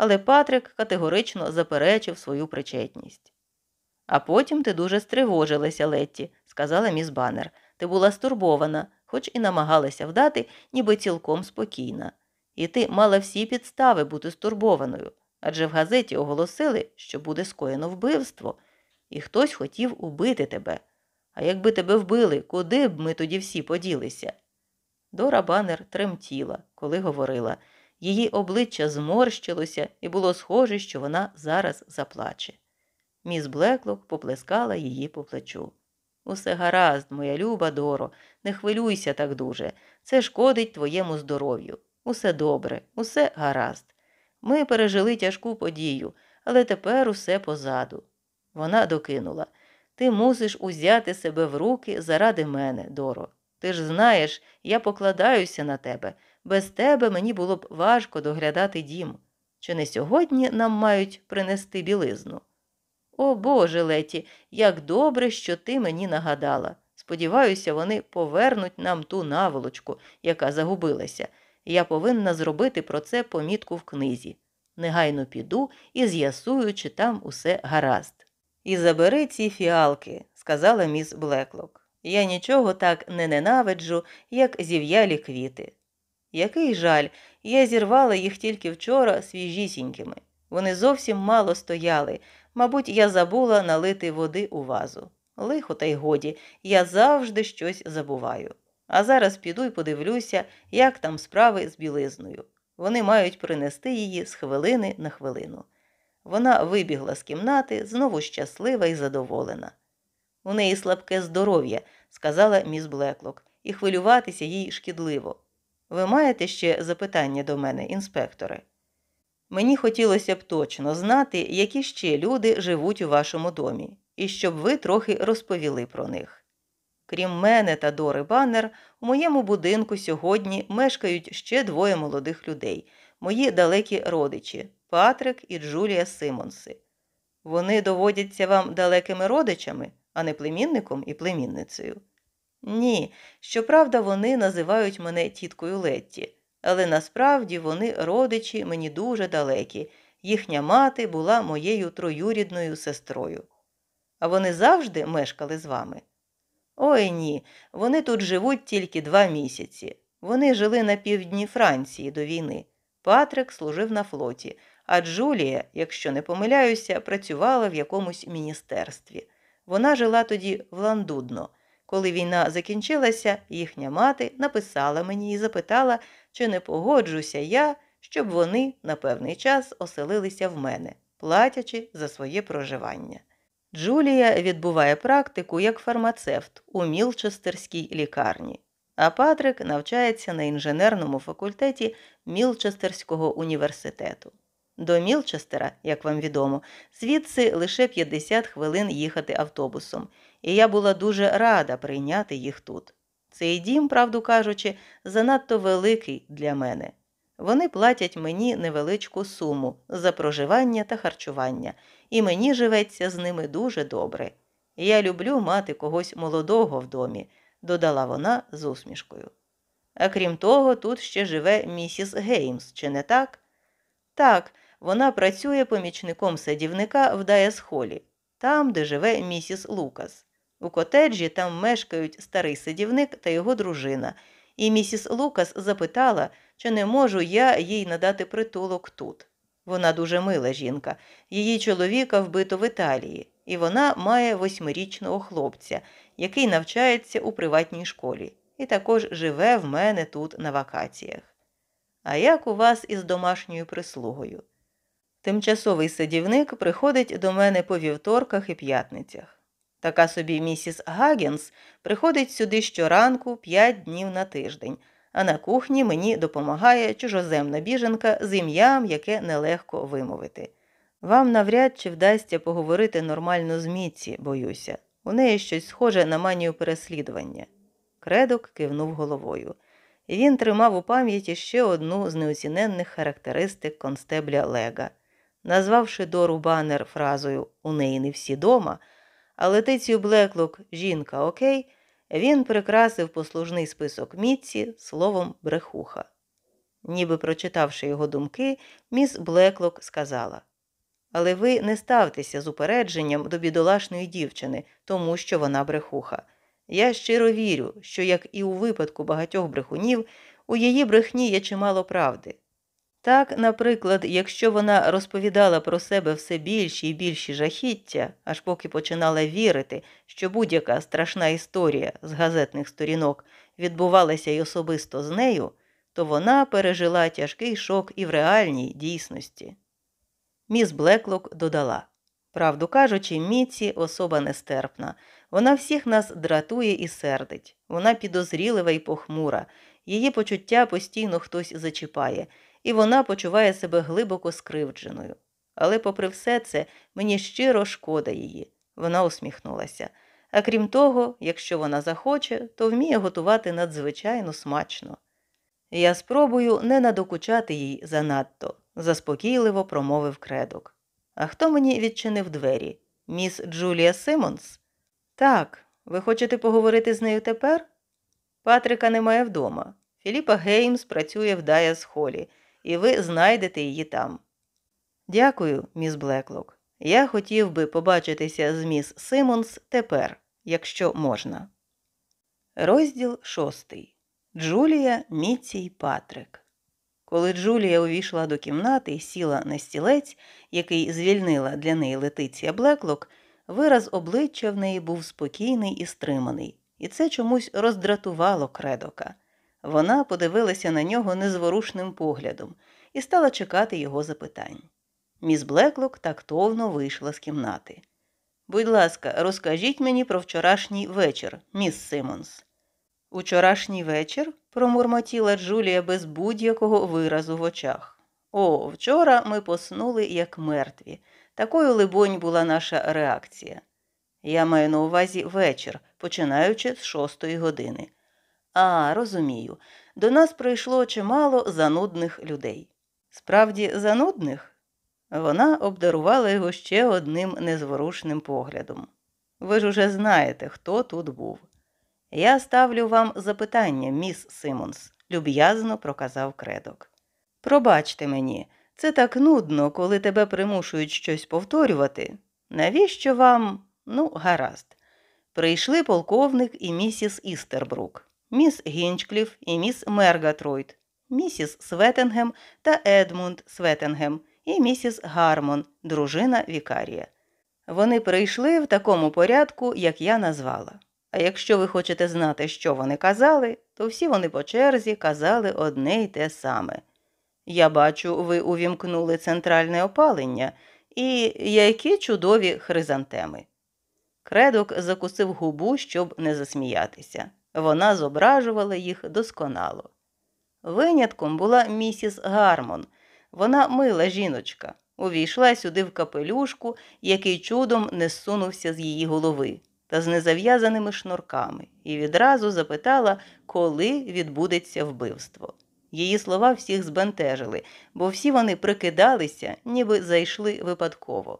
але Патрик категорично заперечив свою причетність. А потім ти дуже стривожилася, Летті, сказала міс Баннер. Ти була стурбована, хоч і намагалася вдати, ніби цілком спокійна. І ти мала всі підстави бути стурбованою, адже в газеті оголосили, що буде скоєно вбивство, і хтось хотів убити тебе. А якби тебе вбили, куди б ми тоді всі поділися? Дора Баннер тремтіла, коли говорила. Її обличчя зморщилося, і було схоже, що вона зараз заплаче. Міс Блеклок поплескала її по плечу. Усе гаразд, моя люба Доро, не хвилюйся так дуже. Це шкодить твоєму здоров'ю. Усе добре, усе гаразд. Ми пережили тяжку подію, але тепер усе позаду. Вона докинула Ти мусиш узяти себе в руки заради мене, Доро. Ти ж знаєш, я покладаюся на тебе. Без тебе мені було б важко доглядати дім. Чи не сьогодні нам мають принести білизну? О Боже Леті, як добре, що ти мені нагадала. Сподіваюся, вони повернуть нам ту наволочку, яка загубилася, я повинна зробити про це помітку в книзі. Негайно піду і з'ясую, чи там усе гаразд. І забери ці фіалки, сказала міс Блеклок. Я нічого так не ненавиджу, як зів'ялі квіти. Який жаль, я зірвала їх тільки вчора свіжісінькими. Вони зовсім мало стояли. Мабуть, я забула налити води у вазу. Лихо, та й годі, я завжди щось забуваю. А зараз піду й подивлюся, як там справи з білизною. Вони мають принести її з хвилини на хвилину. Вона вибігла з кімнати, знову щаслива і задоволена. У неї слабке здоров'я, сказала міс Блеклок, і хвилюватися їй шкідливо. Ви маєте ще запитання до мене, інспекторе? Мені хотілося б точно знати, які ще люди живуть у вашому домі, і щоб ви трохи розповіли про них. Крім мене та Дори Баннер, у моєму будинку сьогодні мешкають ще двоє молодих людей, мої далекі родичі Патрик і Джулія Симонси. Вони доводяться вам далекими родичами, а не племінником і племінницею. Ні, щоправда, вони називають мене тіткою Летті, але насправді вони родичі мені дуже далекі. Їхня мати була моєю троюрідною сестрою. А вони завжди мешкали з вами? Ой ні, вони тут живуть тільки два місяці. Вони жили на півдні Франції до війни. Патрик служив на флоті, а Джулія, якщо не помиляюся, працювала в якомусь міністерстві. Вона жила тоді в Ландудно. Коли війна закінчилася, їхня мати написала мені і запитала, чи не погоджуся я, щоб вони на певний час оселилися в мене, платячи за своє проживання. Джулія відбуває практику як фармацевт у Мілчестерській лікарні, а Патрик навчається на інженерному факультеті Мілчестерського університету. До Мілчестера, як вам відомо, звідси лише 50 хвилин їхати автобусом, і я була дуже рада прийняти їх тут. Цей дім, правду кажучи, занадто великий для мене. Вони платять мені невеличку суму за проживання та харчування, і мені живеться з ними дуже добре. Я люблю мати когось молодого в домі, додала вона з усмішкою. А крім того, тут ще живе місіс Геймс, чи не так? Так, вона працює помічником садівника в Даясхолі, там, де живе місіс Лукас. У котеджі там мешкають старий садівник та його дружина, і місіс Лукас запитала, чи не можу я їй надати притулок тут. Вона дуже мила жінка, її чоловіка вбито в Італії, і вона має восьмирічного хлопця, який навчається у приватній школі, і також живе в мене тут на вакаціях. А як у вас із домашньою прислугою? Тимчасовий садівник приходить до мене по вівторках і п'ятницях. Така собі місіс Гагенс приходить сюди щоранку п'ять днів на тиждень, а на кухні мені допомагає чужоземна біженка з ім'ям, яке нелегко вимовити. Вам навряд чи вдасться поговорити нормально з Міці, боюся. У неї щось схоже на манію переслідування. Кредок кивнув головою. Він тримав у пам'яті ще одну з неоціненних характеристик констебля Лега. Назвавши Дору банер фразою У неї не всі дома, а Летицію Блеклок Жінка Окей, він прикрасив послужний список Мітці словом брехуха. Ніби прочитавши його думки, міс Блеклок сказала Але ви не ставтеся з упередженням до бідолашної дівчини, тому що вона брехуха. Я щиро вірю, що, як і у випадку багатьох брехунів, у її брехні є чимало правди. Так, наприклад, якщо вона розповідала про себе все більші і більші жахіття, аж поки починала вірити, що будь-яка страшна історія з газетних сторінок відбувалася й особисто з нею, то вона пережила тяжкий шок і в реальній дійсності. Міс Блеклок додала правду кажучи, Міці особа нестерпна. Вона всіх нас дратує і сердить. Вона підозрілива і похмура, її почуття постійно хтось зачіпає і вона почуває себе глибоко скривдженою. Але, попри все це, мені щиро шкода її. Вона усміхнулася. А крім того, якщо вона захоче, то вміє готувати надзвичайно смачно. Я спробую не надокучати їй занадто, заспокійливо промовив кредок. А хто мені відчинив двері? Міс Джулія Симонс? Так, ви хочете поговорити з нею тепер? Патрика немає вдома. Філіпа Геймс працює в Даяс Холі і ви знайдете її там. Дякую, міс Блеклок. Я хотів би побачитися з міс Симонс тепер, якщо можна. Розділ шостий. Джулія Міці й Патрик. Коли Джулія увійшла до кімнати і сіла на стілець, який звільнила для неї Летиція Блеклок, вираз обличчя в неї був спокійний і стриманий, і це чомусь роздратувало Кредока. Вона подивилася на нього незворушним поглядом і стала чекати його запитань. Міс Блеклок тактовно вийшла з кімнати. Будь ласка, розкажіть мені про вчорашній вечір, міс Симонс. Учорашній вечір? промурмотіла Джулія без будь-якого виразу в очах. О, вчора ми поснули, як мертві. Такою, либонь, була наша реакція. Я маю на увазі вечір, починаючи з шостої години. А, розумію, до нас прийшло чимало занудних людей. Справді, занудних? Вона обдарувала його ще одним незворушним поглядом. Ви ж уже знаєте, хто тут був. Я ставлю вам запитання, міс Симонс, люб'язно проказав кредок. Пробачте мені, це так нудно, коли тебе примушують щось повторювати. Навіщо вам, ну, гаразд, прийшли полковник і місіс Істербрук міс Гінчкліф і міс Мергатройд, місіс Светенгем та Едмунд Светенгем і місіс Гармон, дружина Вікарія. Вони прийшли в такому порядку, як я назвала. А якщо ви хочете знати, що вони казали, то всі вони по черзі казали одне й те саме. Я бачу, ви увімкнули центральне опалення і які чудові хризантеми. Кредок закусив губу, щоб не засміятися. Вона зображувала їх досконало. Винятком була місіс Гармон. Вона мила жіночка, увійшла сюди в капелюшку, який чудом не зсунувся з її голови, та з незав'язаними шнурками, і відразу запитала, коли відбудеться вбивство. Її слова всіх збентежили, бо всі вони прикидалися, ніби зайшли випадково.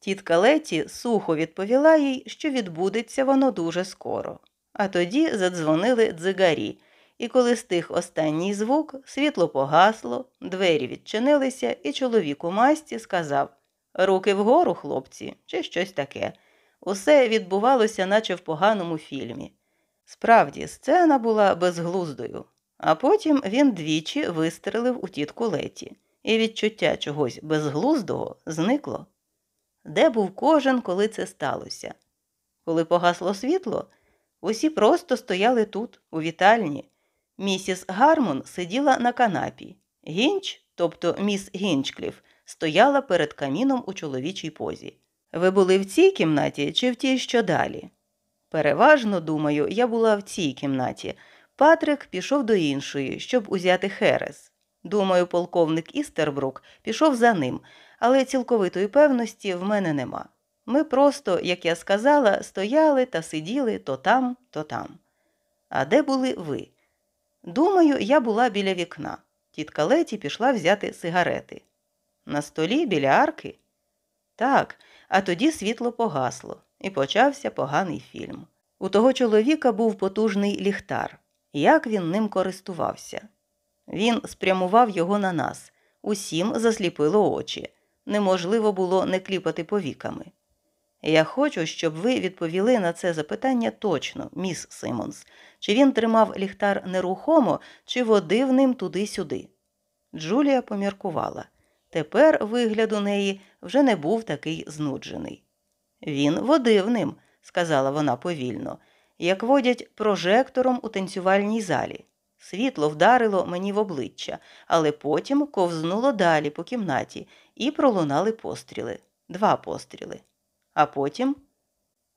Тітка Леті сухо відповіла їй, що відбудеться воно дуже скоро. А тоді задзвонили дзигарі, і коли стих останній звук, світло погасло, двері відчинилися, і чоловік у масті сказав Руки вгору, хлопці, чи щось таке. Усе відбувалося, наче в поганому фільмі. Справді, сцена була безглуздою, а потім він двічі вистрелив у тітку Леті, і відчуття чогось безглуздого зникло. Де був кожен, коли це сталося? Коли погасло світло, усі просто стояли тут, у вітальні. Місіс Гармон сиділа на канапі. Гінч, тобто міс Гінчкліф, стояла перед каміном у чоловічій позі. Ви були в цій кімнаті чи в тій, що далі? Переважно, думаю, я була в цій кімнаті. Патрик пішов до іншої, щоб узяти Херес. Думаю, полковник Істербрук пішов за ним, але цілковитої певності в мене нема. Ми просто, як я сказала, стояли та сиділи то там, то там. А де були ви? Думаю, я була біля вікна. Тітка Леті пішла взяти сигарети. На столі біля арки? Так, а тоді світло погасло, і почався поганий фільм. У того чоловіка був потужний ліхтар. Як він ним користувався? Він спрямував його на нас. Усім засліпило очі. Неможливо було не кліпати повіками. Я хочу, щоб ви відповіли на це запитання точно, міс Симонс, чи він тримав ліхтар нерухомо, чи водив ним туди-сюди. Джулія поміркувала. Тепер вигляд у неї вже не був такий знуджений. Він водив ним, сказала вона повільно, як водять прожектором у танцювальній залі. Світло вдарило мені в обличчя, але потім ковзнуло далі по кімнаті і пролунали постріли два постріли. А потім?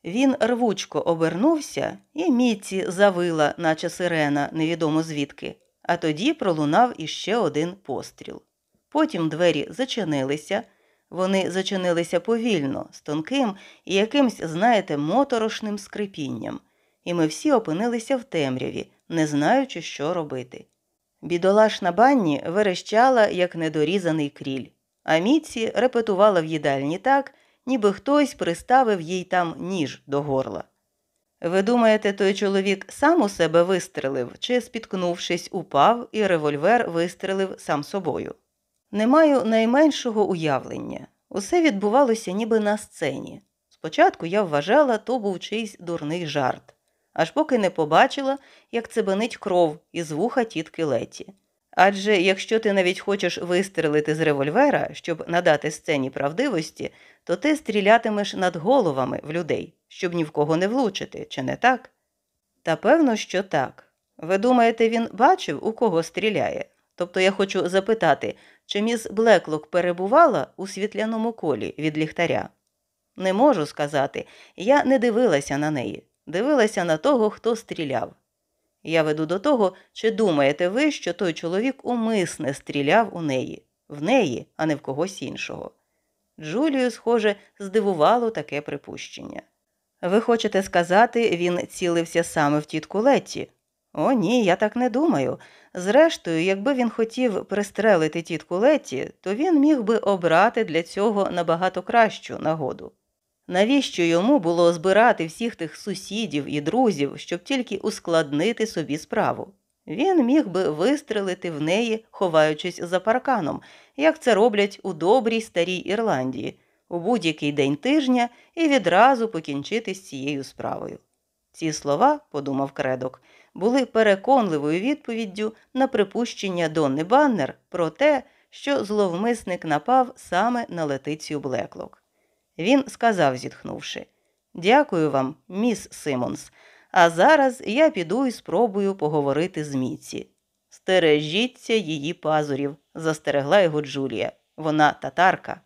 Він рвучко обернувся, і міці завила, наче сирена, невідомо звідки, а тоді пролунав іще один постріл. Потім двері зачинилися, вони зачинилися повільно, з тонким і якимсь, знаєте, моторошним скрипінням, і ми всі опинилися в темряві, не знаючи, що робити. Бідолашна банні верещала, як недорізаний кріль, а Міці репетувала в їдальні так, ніби хтось приставив їй там ніж до горла. Ви думаєте, той чоловік сам у себе вистрелив чи, спіткнувшись, упав, і револьвер вистрелив сам собою? Не маю найменшого уявлення. Усе відбувалося ніби на сцені. Спочатку я вважала, то був чийсь дурний жарт, аж поки не побачила, як цебенить кров із вуха тітки Леті. Адже якщо ти навіть хочеш вистрелити з револьвера, щоб надати сцені правдивості, то ти стрілятимеш над головами в людей, щоб ні в кого не влучити, чи не так? Та певно, що так. Ви думаєте, він бачив, у кого стріляє? Тобто я хочу запитати, чи міс Блеклок перебувала у світляному колі від ліхтаря? Не можу сказати, я не дивилася на неї, дивилася на того, хто стріляв. Я веду до того, чи думаєте ви, що той чоловік умисне стріляв у неї, в неї, а не в когось іншого. Джулію, схоже, здивувало таке припущення. Ви хочете сказати, він цілився саме в тітку Летті? О, ні, я так не думаю. Зрештою, якби він хотів пристрелити тітку Летті, то він міг би обрати для цього набагато кращу нагоду. Навіщо йому було збирати всіх тих сусідів і друзів, щоб тільки ускладнити собі справу? Він міг би вистрелити в неї, ховаючись за парканом, як це роблять у добрій старій Ірландії, у будь-який день тижня і відразу покінчити з цією справою. Ці слова, подумав Кредок, були переконливою відповіддю на припущення Дори Баннер про те, що зловмисник напав саме на Летицію Блеклок. Він сказав, зітхнувши Дякую вам, міс Симонс. А зараз я піду і спробую поговорити з Міці. Стережіться її пазурів, застерегла його Джулія. Вона татарка.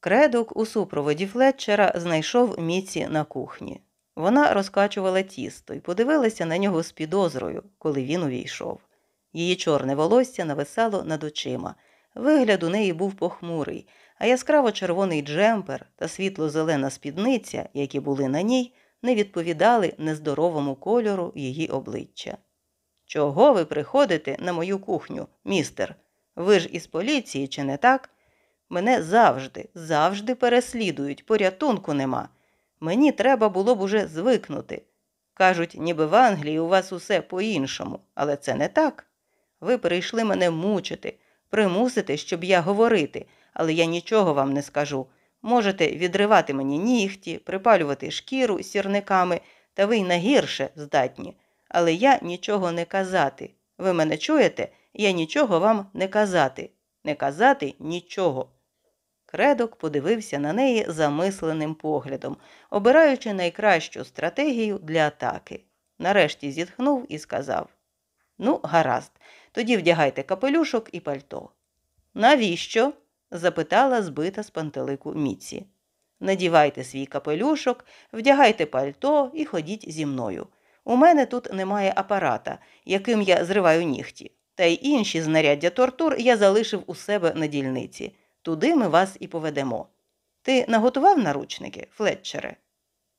Кредок у супроводі Флетчера знайшов Міці на кухні. Вона розкачувала тісто і подивилася на нього з підозрою, коли він увійшов. Її чорне волосся нависало над очима. Вигляд у неї був похмурий, а яскраво червоний джемпер та світло-зелена спідниця, які були на ній, не відповідали нездоровому кольору її обличчя. Чого ви приходите на мою кухню, містер? Ви ж із поліції, чи не так? Мене завжди, завжди переслідують, порятунку нема. Мені треба було б уже звикнути. Кажуть, ніби в Англії у вас усе по-іншому, але це не так. Ви прийшли мене мучити, примусити, щоб я говорити, але я нічого вам не скажу. Можете відривати мені нігті, припалювати шкіру сірниками, та ви й на гірше здатні. Але я нічого не казати. Ви мене чуєте? Я нічого вам не казати. Не казати нічого. Кредок подивився на неї замисленим поглядом, обираючи найкращу стратегію для атаки. Нарешті зітхнув і сказав: Ну, гаразд, тоді вдягайте капелюшок і пальто. Навіщо? Запитала збита з пантелику Міці. Надівайте свій капелюшок, вдягайте пальто і ходіть зі мною. У мене тут немає апарата, яким я зриваю нігті, та й інші знаряддя тортур я залишив у себе на дільниці. Туди ми вас і поведемо. Ти наготував наручники, Флетчере?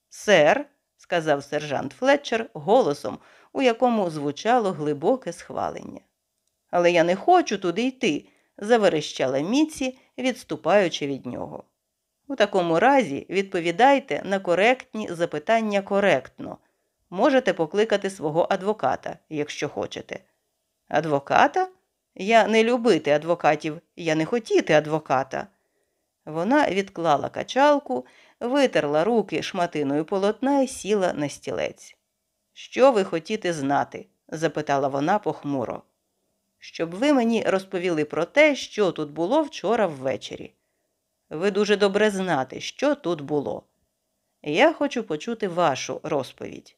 Сер, сказав сержант Флетчер голосом, у якому звучало глибоке схвалення. Але я не хочу туди йти, заверещала Міці, відступаючи від нього. У такому разі відповідайте на коректні запитання коректно. Можете покликати свого адвоката, якщо хочете. Адвоката? Я не любити адвокатів, я не хотіти адвоката. Вона відклала качалку, витерла руки шматиною полотна і сіла на стілець. Що ви хотіте знати? запитала вона похмуро. Щоб ви мені розповіли про те, що тут було вчора ввечері. Ви дуже добре знати, що тут було. Я хочу почути вашу розповідь.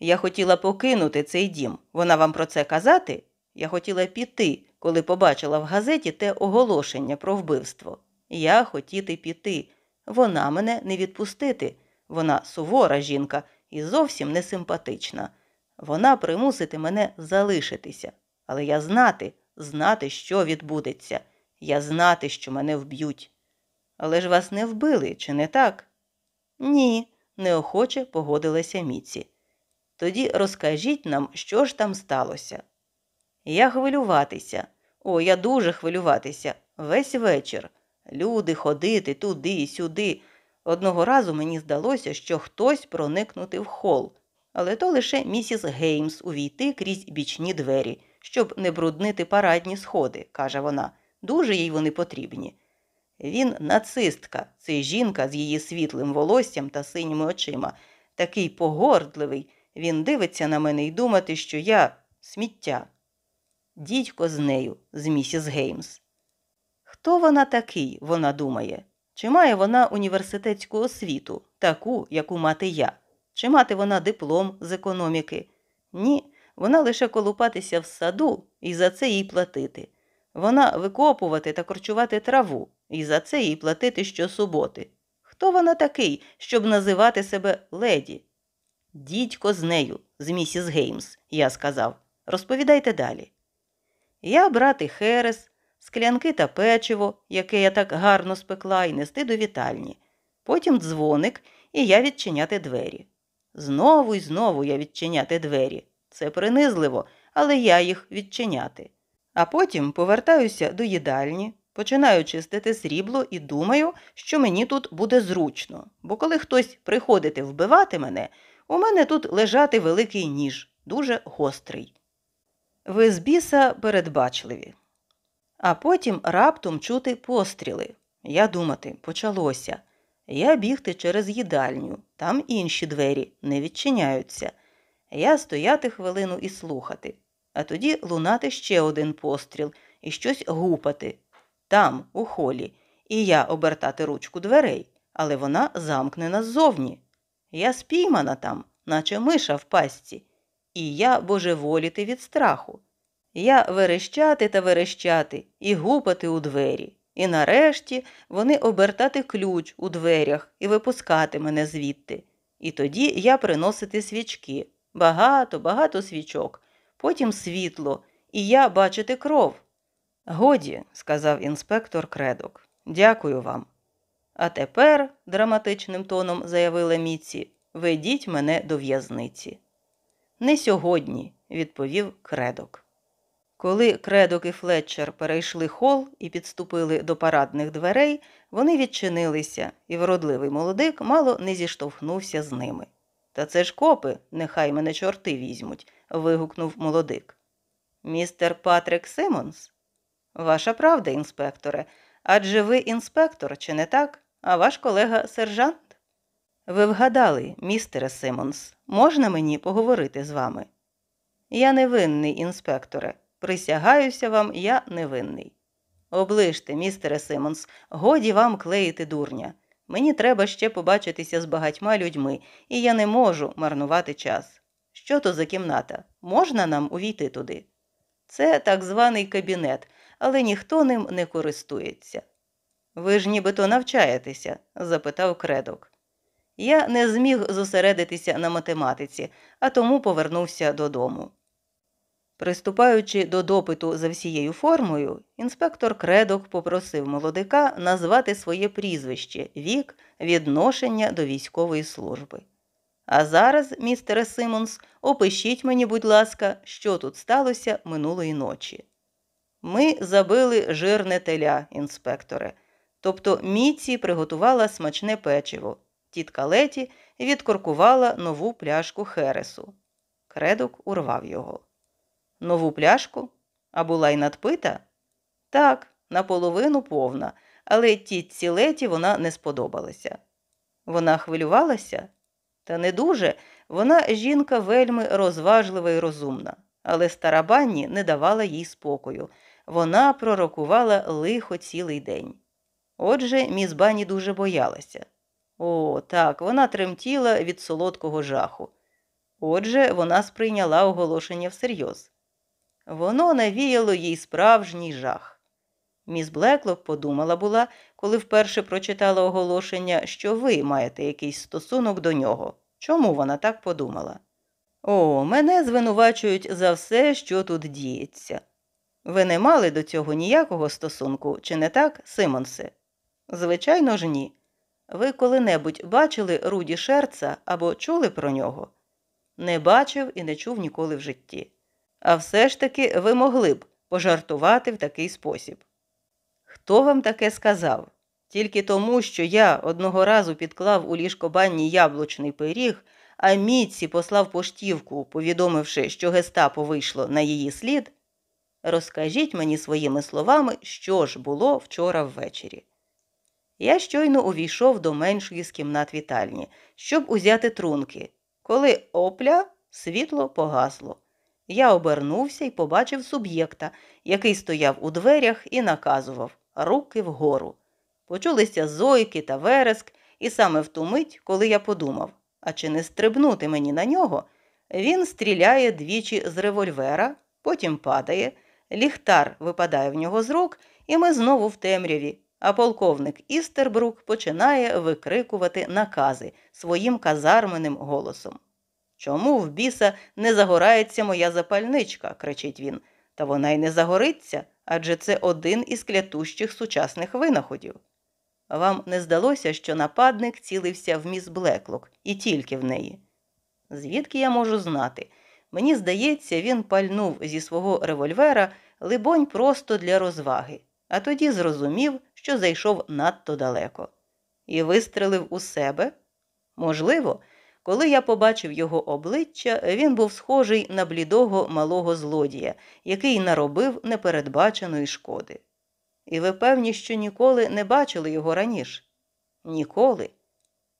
Я хотіла покинути цей дім. Вона вам про це казати? Я хотіла піти, коли побачила в газеті те оголошення про вбивство. Я хотіти піти. Вона мене не відпустити. Вона сувора жінка і зовсім не симпатична. Вона примусити мене залишитися. Але я знати, знати, що відбудеться. Я знати, що мене вб'ють. Але ж вас не вбили, чи не так? Ні, неохоче погодилася Міці. Тоді розкажіть нам, що ж там сталося. Я хвилюватися. О, я дуже хвилюватися. Весь вечір. Люди ходити туди і сюди. Одного разу мені здалося, що хтось проникнути в хол, але то лише місіс Геймс увійти крізь бічні двері, щоб не бруднити парадні сходи, каже вона. Дуже їй вони потрібні. Він нацистка, це жінка з її світлим волоссям та синіми очима, такий погордливий. Він дивиться на мене і думати, що я сміття. Дідько з нею, з місіс Геймс. Хто вона такий, вона думає? Чи має вона університетську освіту, таку, яку мати я? Чи мати вона диплом з економіки? Ні, вона лише колупатися в саду і за це їй платити. Вона викопувати та корчувати траву, і за це їй платити щосуботи. Хто вона такий, щоб називати себе леді? Дідько з нею, з місіс Геймс, я сказав. Розповідайте далі. Я брати херес, склянки та печиво, яке я так гарно спекла, і нести до вітальні. Потім дзвоник, і я відчиняти двері. Знову і знову я відчиняти двері. Це принизливо, але я їх відчиняти. А потім повертаюся до їдальні, починаю чистити срібло і думаю, що мені тут буде зручно, бо коли хтось приходити вбивати мене, у мене тут лежати великий ніж, дуже гострий. Ви з біса передбачливі. А потім раптом чути постріли. Я думати, почалося. Я бігти через їдальню, там інші двері не відчиняються. Я стояти хвилину і слухати, а тоді лунати ще один постріл і щось гупати. Там, у холі, і я обертати ручку дверей, але вона замкнена ззовні. Я спіймана там, наче миша в пастці, і я божеволіти від страху. Я верещати та верещати і гупати у двері. І нарешті вони обертати ключ у дверях і випускати мене звідти. І тоді я приносити свічки. Багато, багато свічок, потім світло, і я бачити кров. Годі, сказав інспектор кредок, дякую вам. А тепер, драматичним тоном заявила Міці, ведіть мене до в'язниці. Не сьогодні, відповів Кредок. Коли Кредок і Флетчер перейшли хол і підступили до парадних дверей, вони відчинилися, і вродливий молодик мало не зіштовхнувся з ними. Та це ж копи, нехай мене чорти візьмуть, вигукнув молодик. Містер Патрик Симонс? Ваша правда, інспекторе, адже ви інспектор, чи не так, а ваш колега сержант? Ви вгадали, містере Симонс, можна мені поговорити з вами? Я невинний, інспекторе. Присягаюся вам, я невинний. Облиште, містере Симонс, годі вам клеїти дурня. Мені треба ще побачитися з багатьма людьми, і я не можу марнувати час. Що то за кімната? Можна нам увійти туди? Це так званий кабінет, але ніхто ним не користується. Ви ж нібито навчаєтеся? запитав кредок. Я не зміг зосередитися на математиці, а тому повернувся додому. Приступаючи до допиту за всією формою, інспектор кредок попросив молодика назвати своє прізвище, вік, відношення до військової служби. А зараз, містере Симонс, опишіть мені, будь ласка, що тут сталося минулої ночі. Ми забили жирне теля, інспекторе. Тобто Міці приготувала смачне печиво. Тітка Леті відкоркувала нову пляшку Хересу. Кредок урвав його. Нову пляшку? А була й надпита? Так, наполовину повна, але тітці Леті вона не сподобалася. Вона хвилювалася? Та не дуже. Вона жінка вельми розважлива і розумна, але стара Банні не давала їй спокою. Вона пророкувала лихо цілий день. Отже, міс Банні дуже боялася. О, так, вона тремтіла від солодкого жаху. Отже, вона сприйняла оголошення всерйоз. Воно навіяло їй справжній жах. Міс Блеклок подумала була, коли вперше прочитала оголошення, що ви маєте якийсь стосунок до нього. Чому вона так подумала? О, мене звинувачують за все, що тут діється. Ви не мали до цього ніякого стосунку, чи не так, Симонсе? Звичайно ж, ні. Ви коли-небудь бачили Руді Шерца або чули про нього? Не бачив і не чув ніколи в житті. А все ж таки ви могли б пожартувати в такий спосіб. Хто вам таке сказав? Тільки тому, що я одного разу підклав у ліжко банні яблучний пиріг, а Міці послав поштівку, повідомивши, що гестапо вийшло на її слід. Розкажіть мені своїми словами, що ж було вчора ввечері. Я щойно увійшов до меншої з кімнат вітальні, щоб узяти трунки. Коли опля, світло погасло. Я обернувся і побачив суб'єкта, який стояв у дверях і наказував руки вгору. Почулися зойки та вереск, і саме в ту мить, коли я подумав, а чи не стрибнути мені на нього, він стріляє двічі з револьвера, потім падає, ліхтар випадає в нього з рук, і ми знову в темряві. А полковник Істербрук починає викрикувати накази своїм казарменим голосом. Чому в біса не загорається моя запальничка? кричить він. Та вона й не загориться, адже це один із клятущих сучасних винаходів. Вам не здалося, що нападник цілився в міс Блеклок і тільки в неї? Звідки я можу знати? Мені здається, він пальнув зі свого револьвера, либонь, просто для розваги, а тоді зрозумів, що зайшов надто далеко. І вистрелив у себе? Можливо. Коли я побачив його обличчя, він був схожий на блідого малого злодія, який наробив непередбаченої шкоди. І ви певні, що ніколи не бачили його раніше? Ніколи.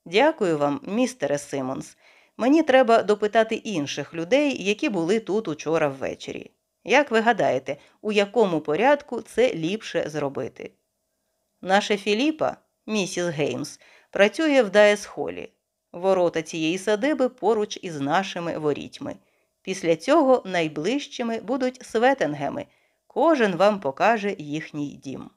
Дякую вам, містере Симонс. Мені треба допитати інших людей, які були тут учора ввечері. Як ви гадаєте, у якому порядку це ліпше зробити? Наша Філіпа, місіс Геймс, працює в Даєсхолі. Ворота цієї садиби поруч із нашими ворітьми. Після цього найближчими будуть светенгеми. Кожен вам покаже їхній дім.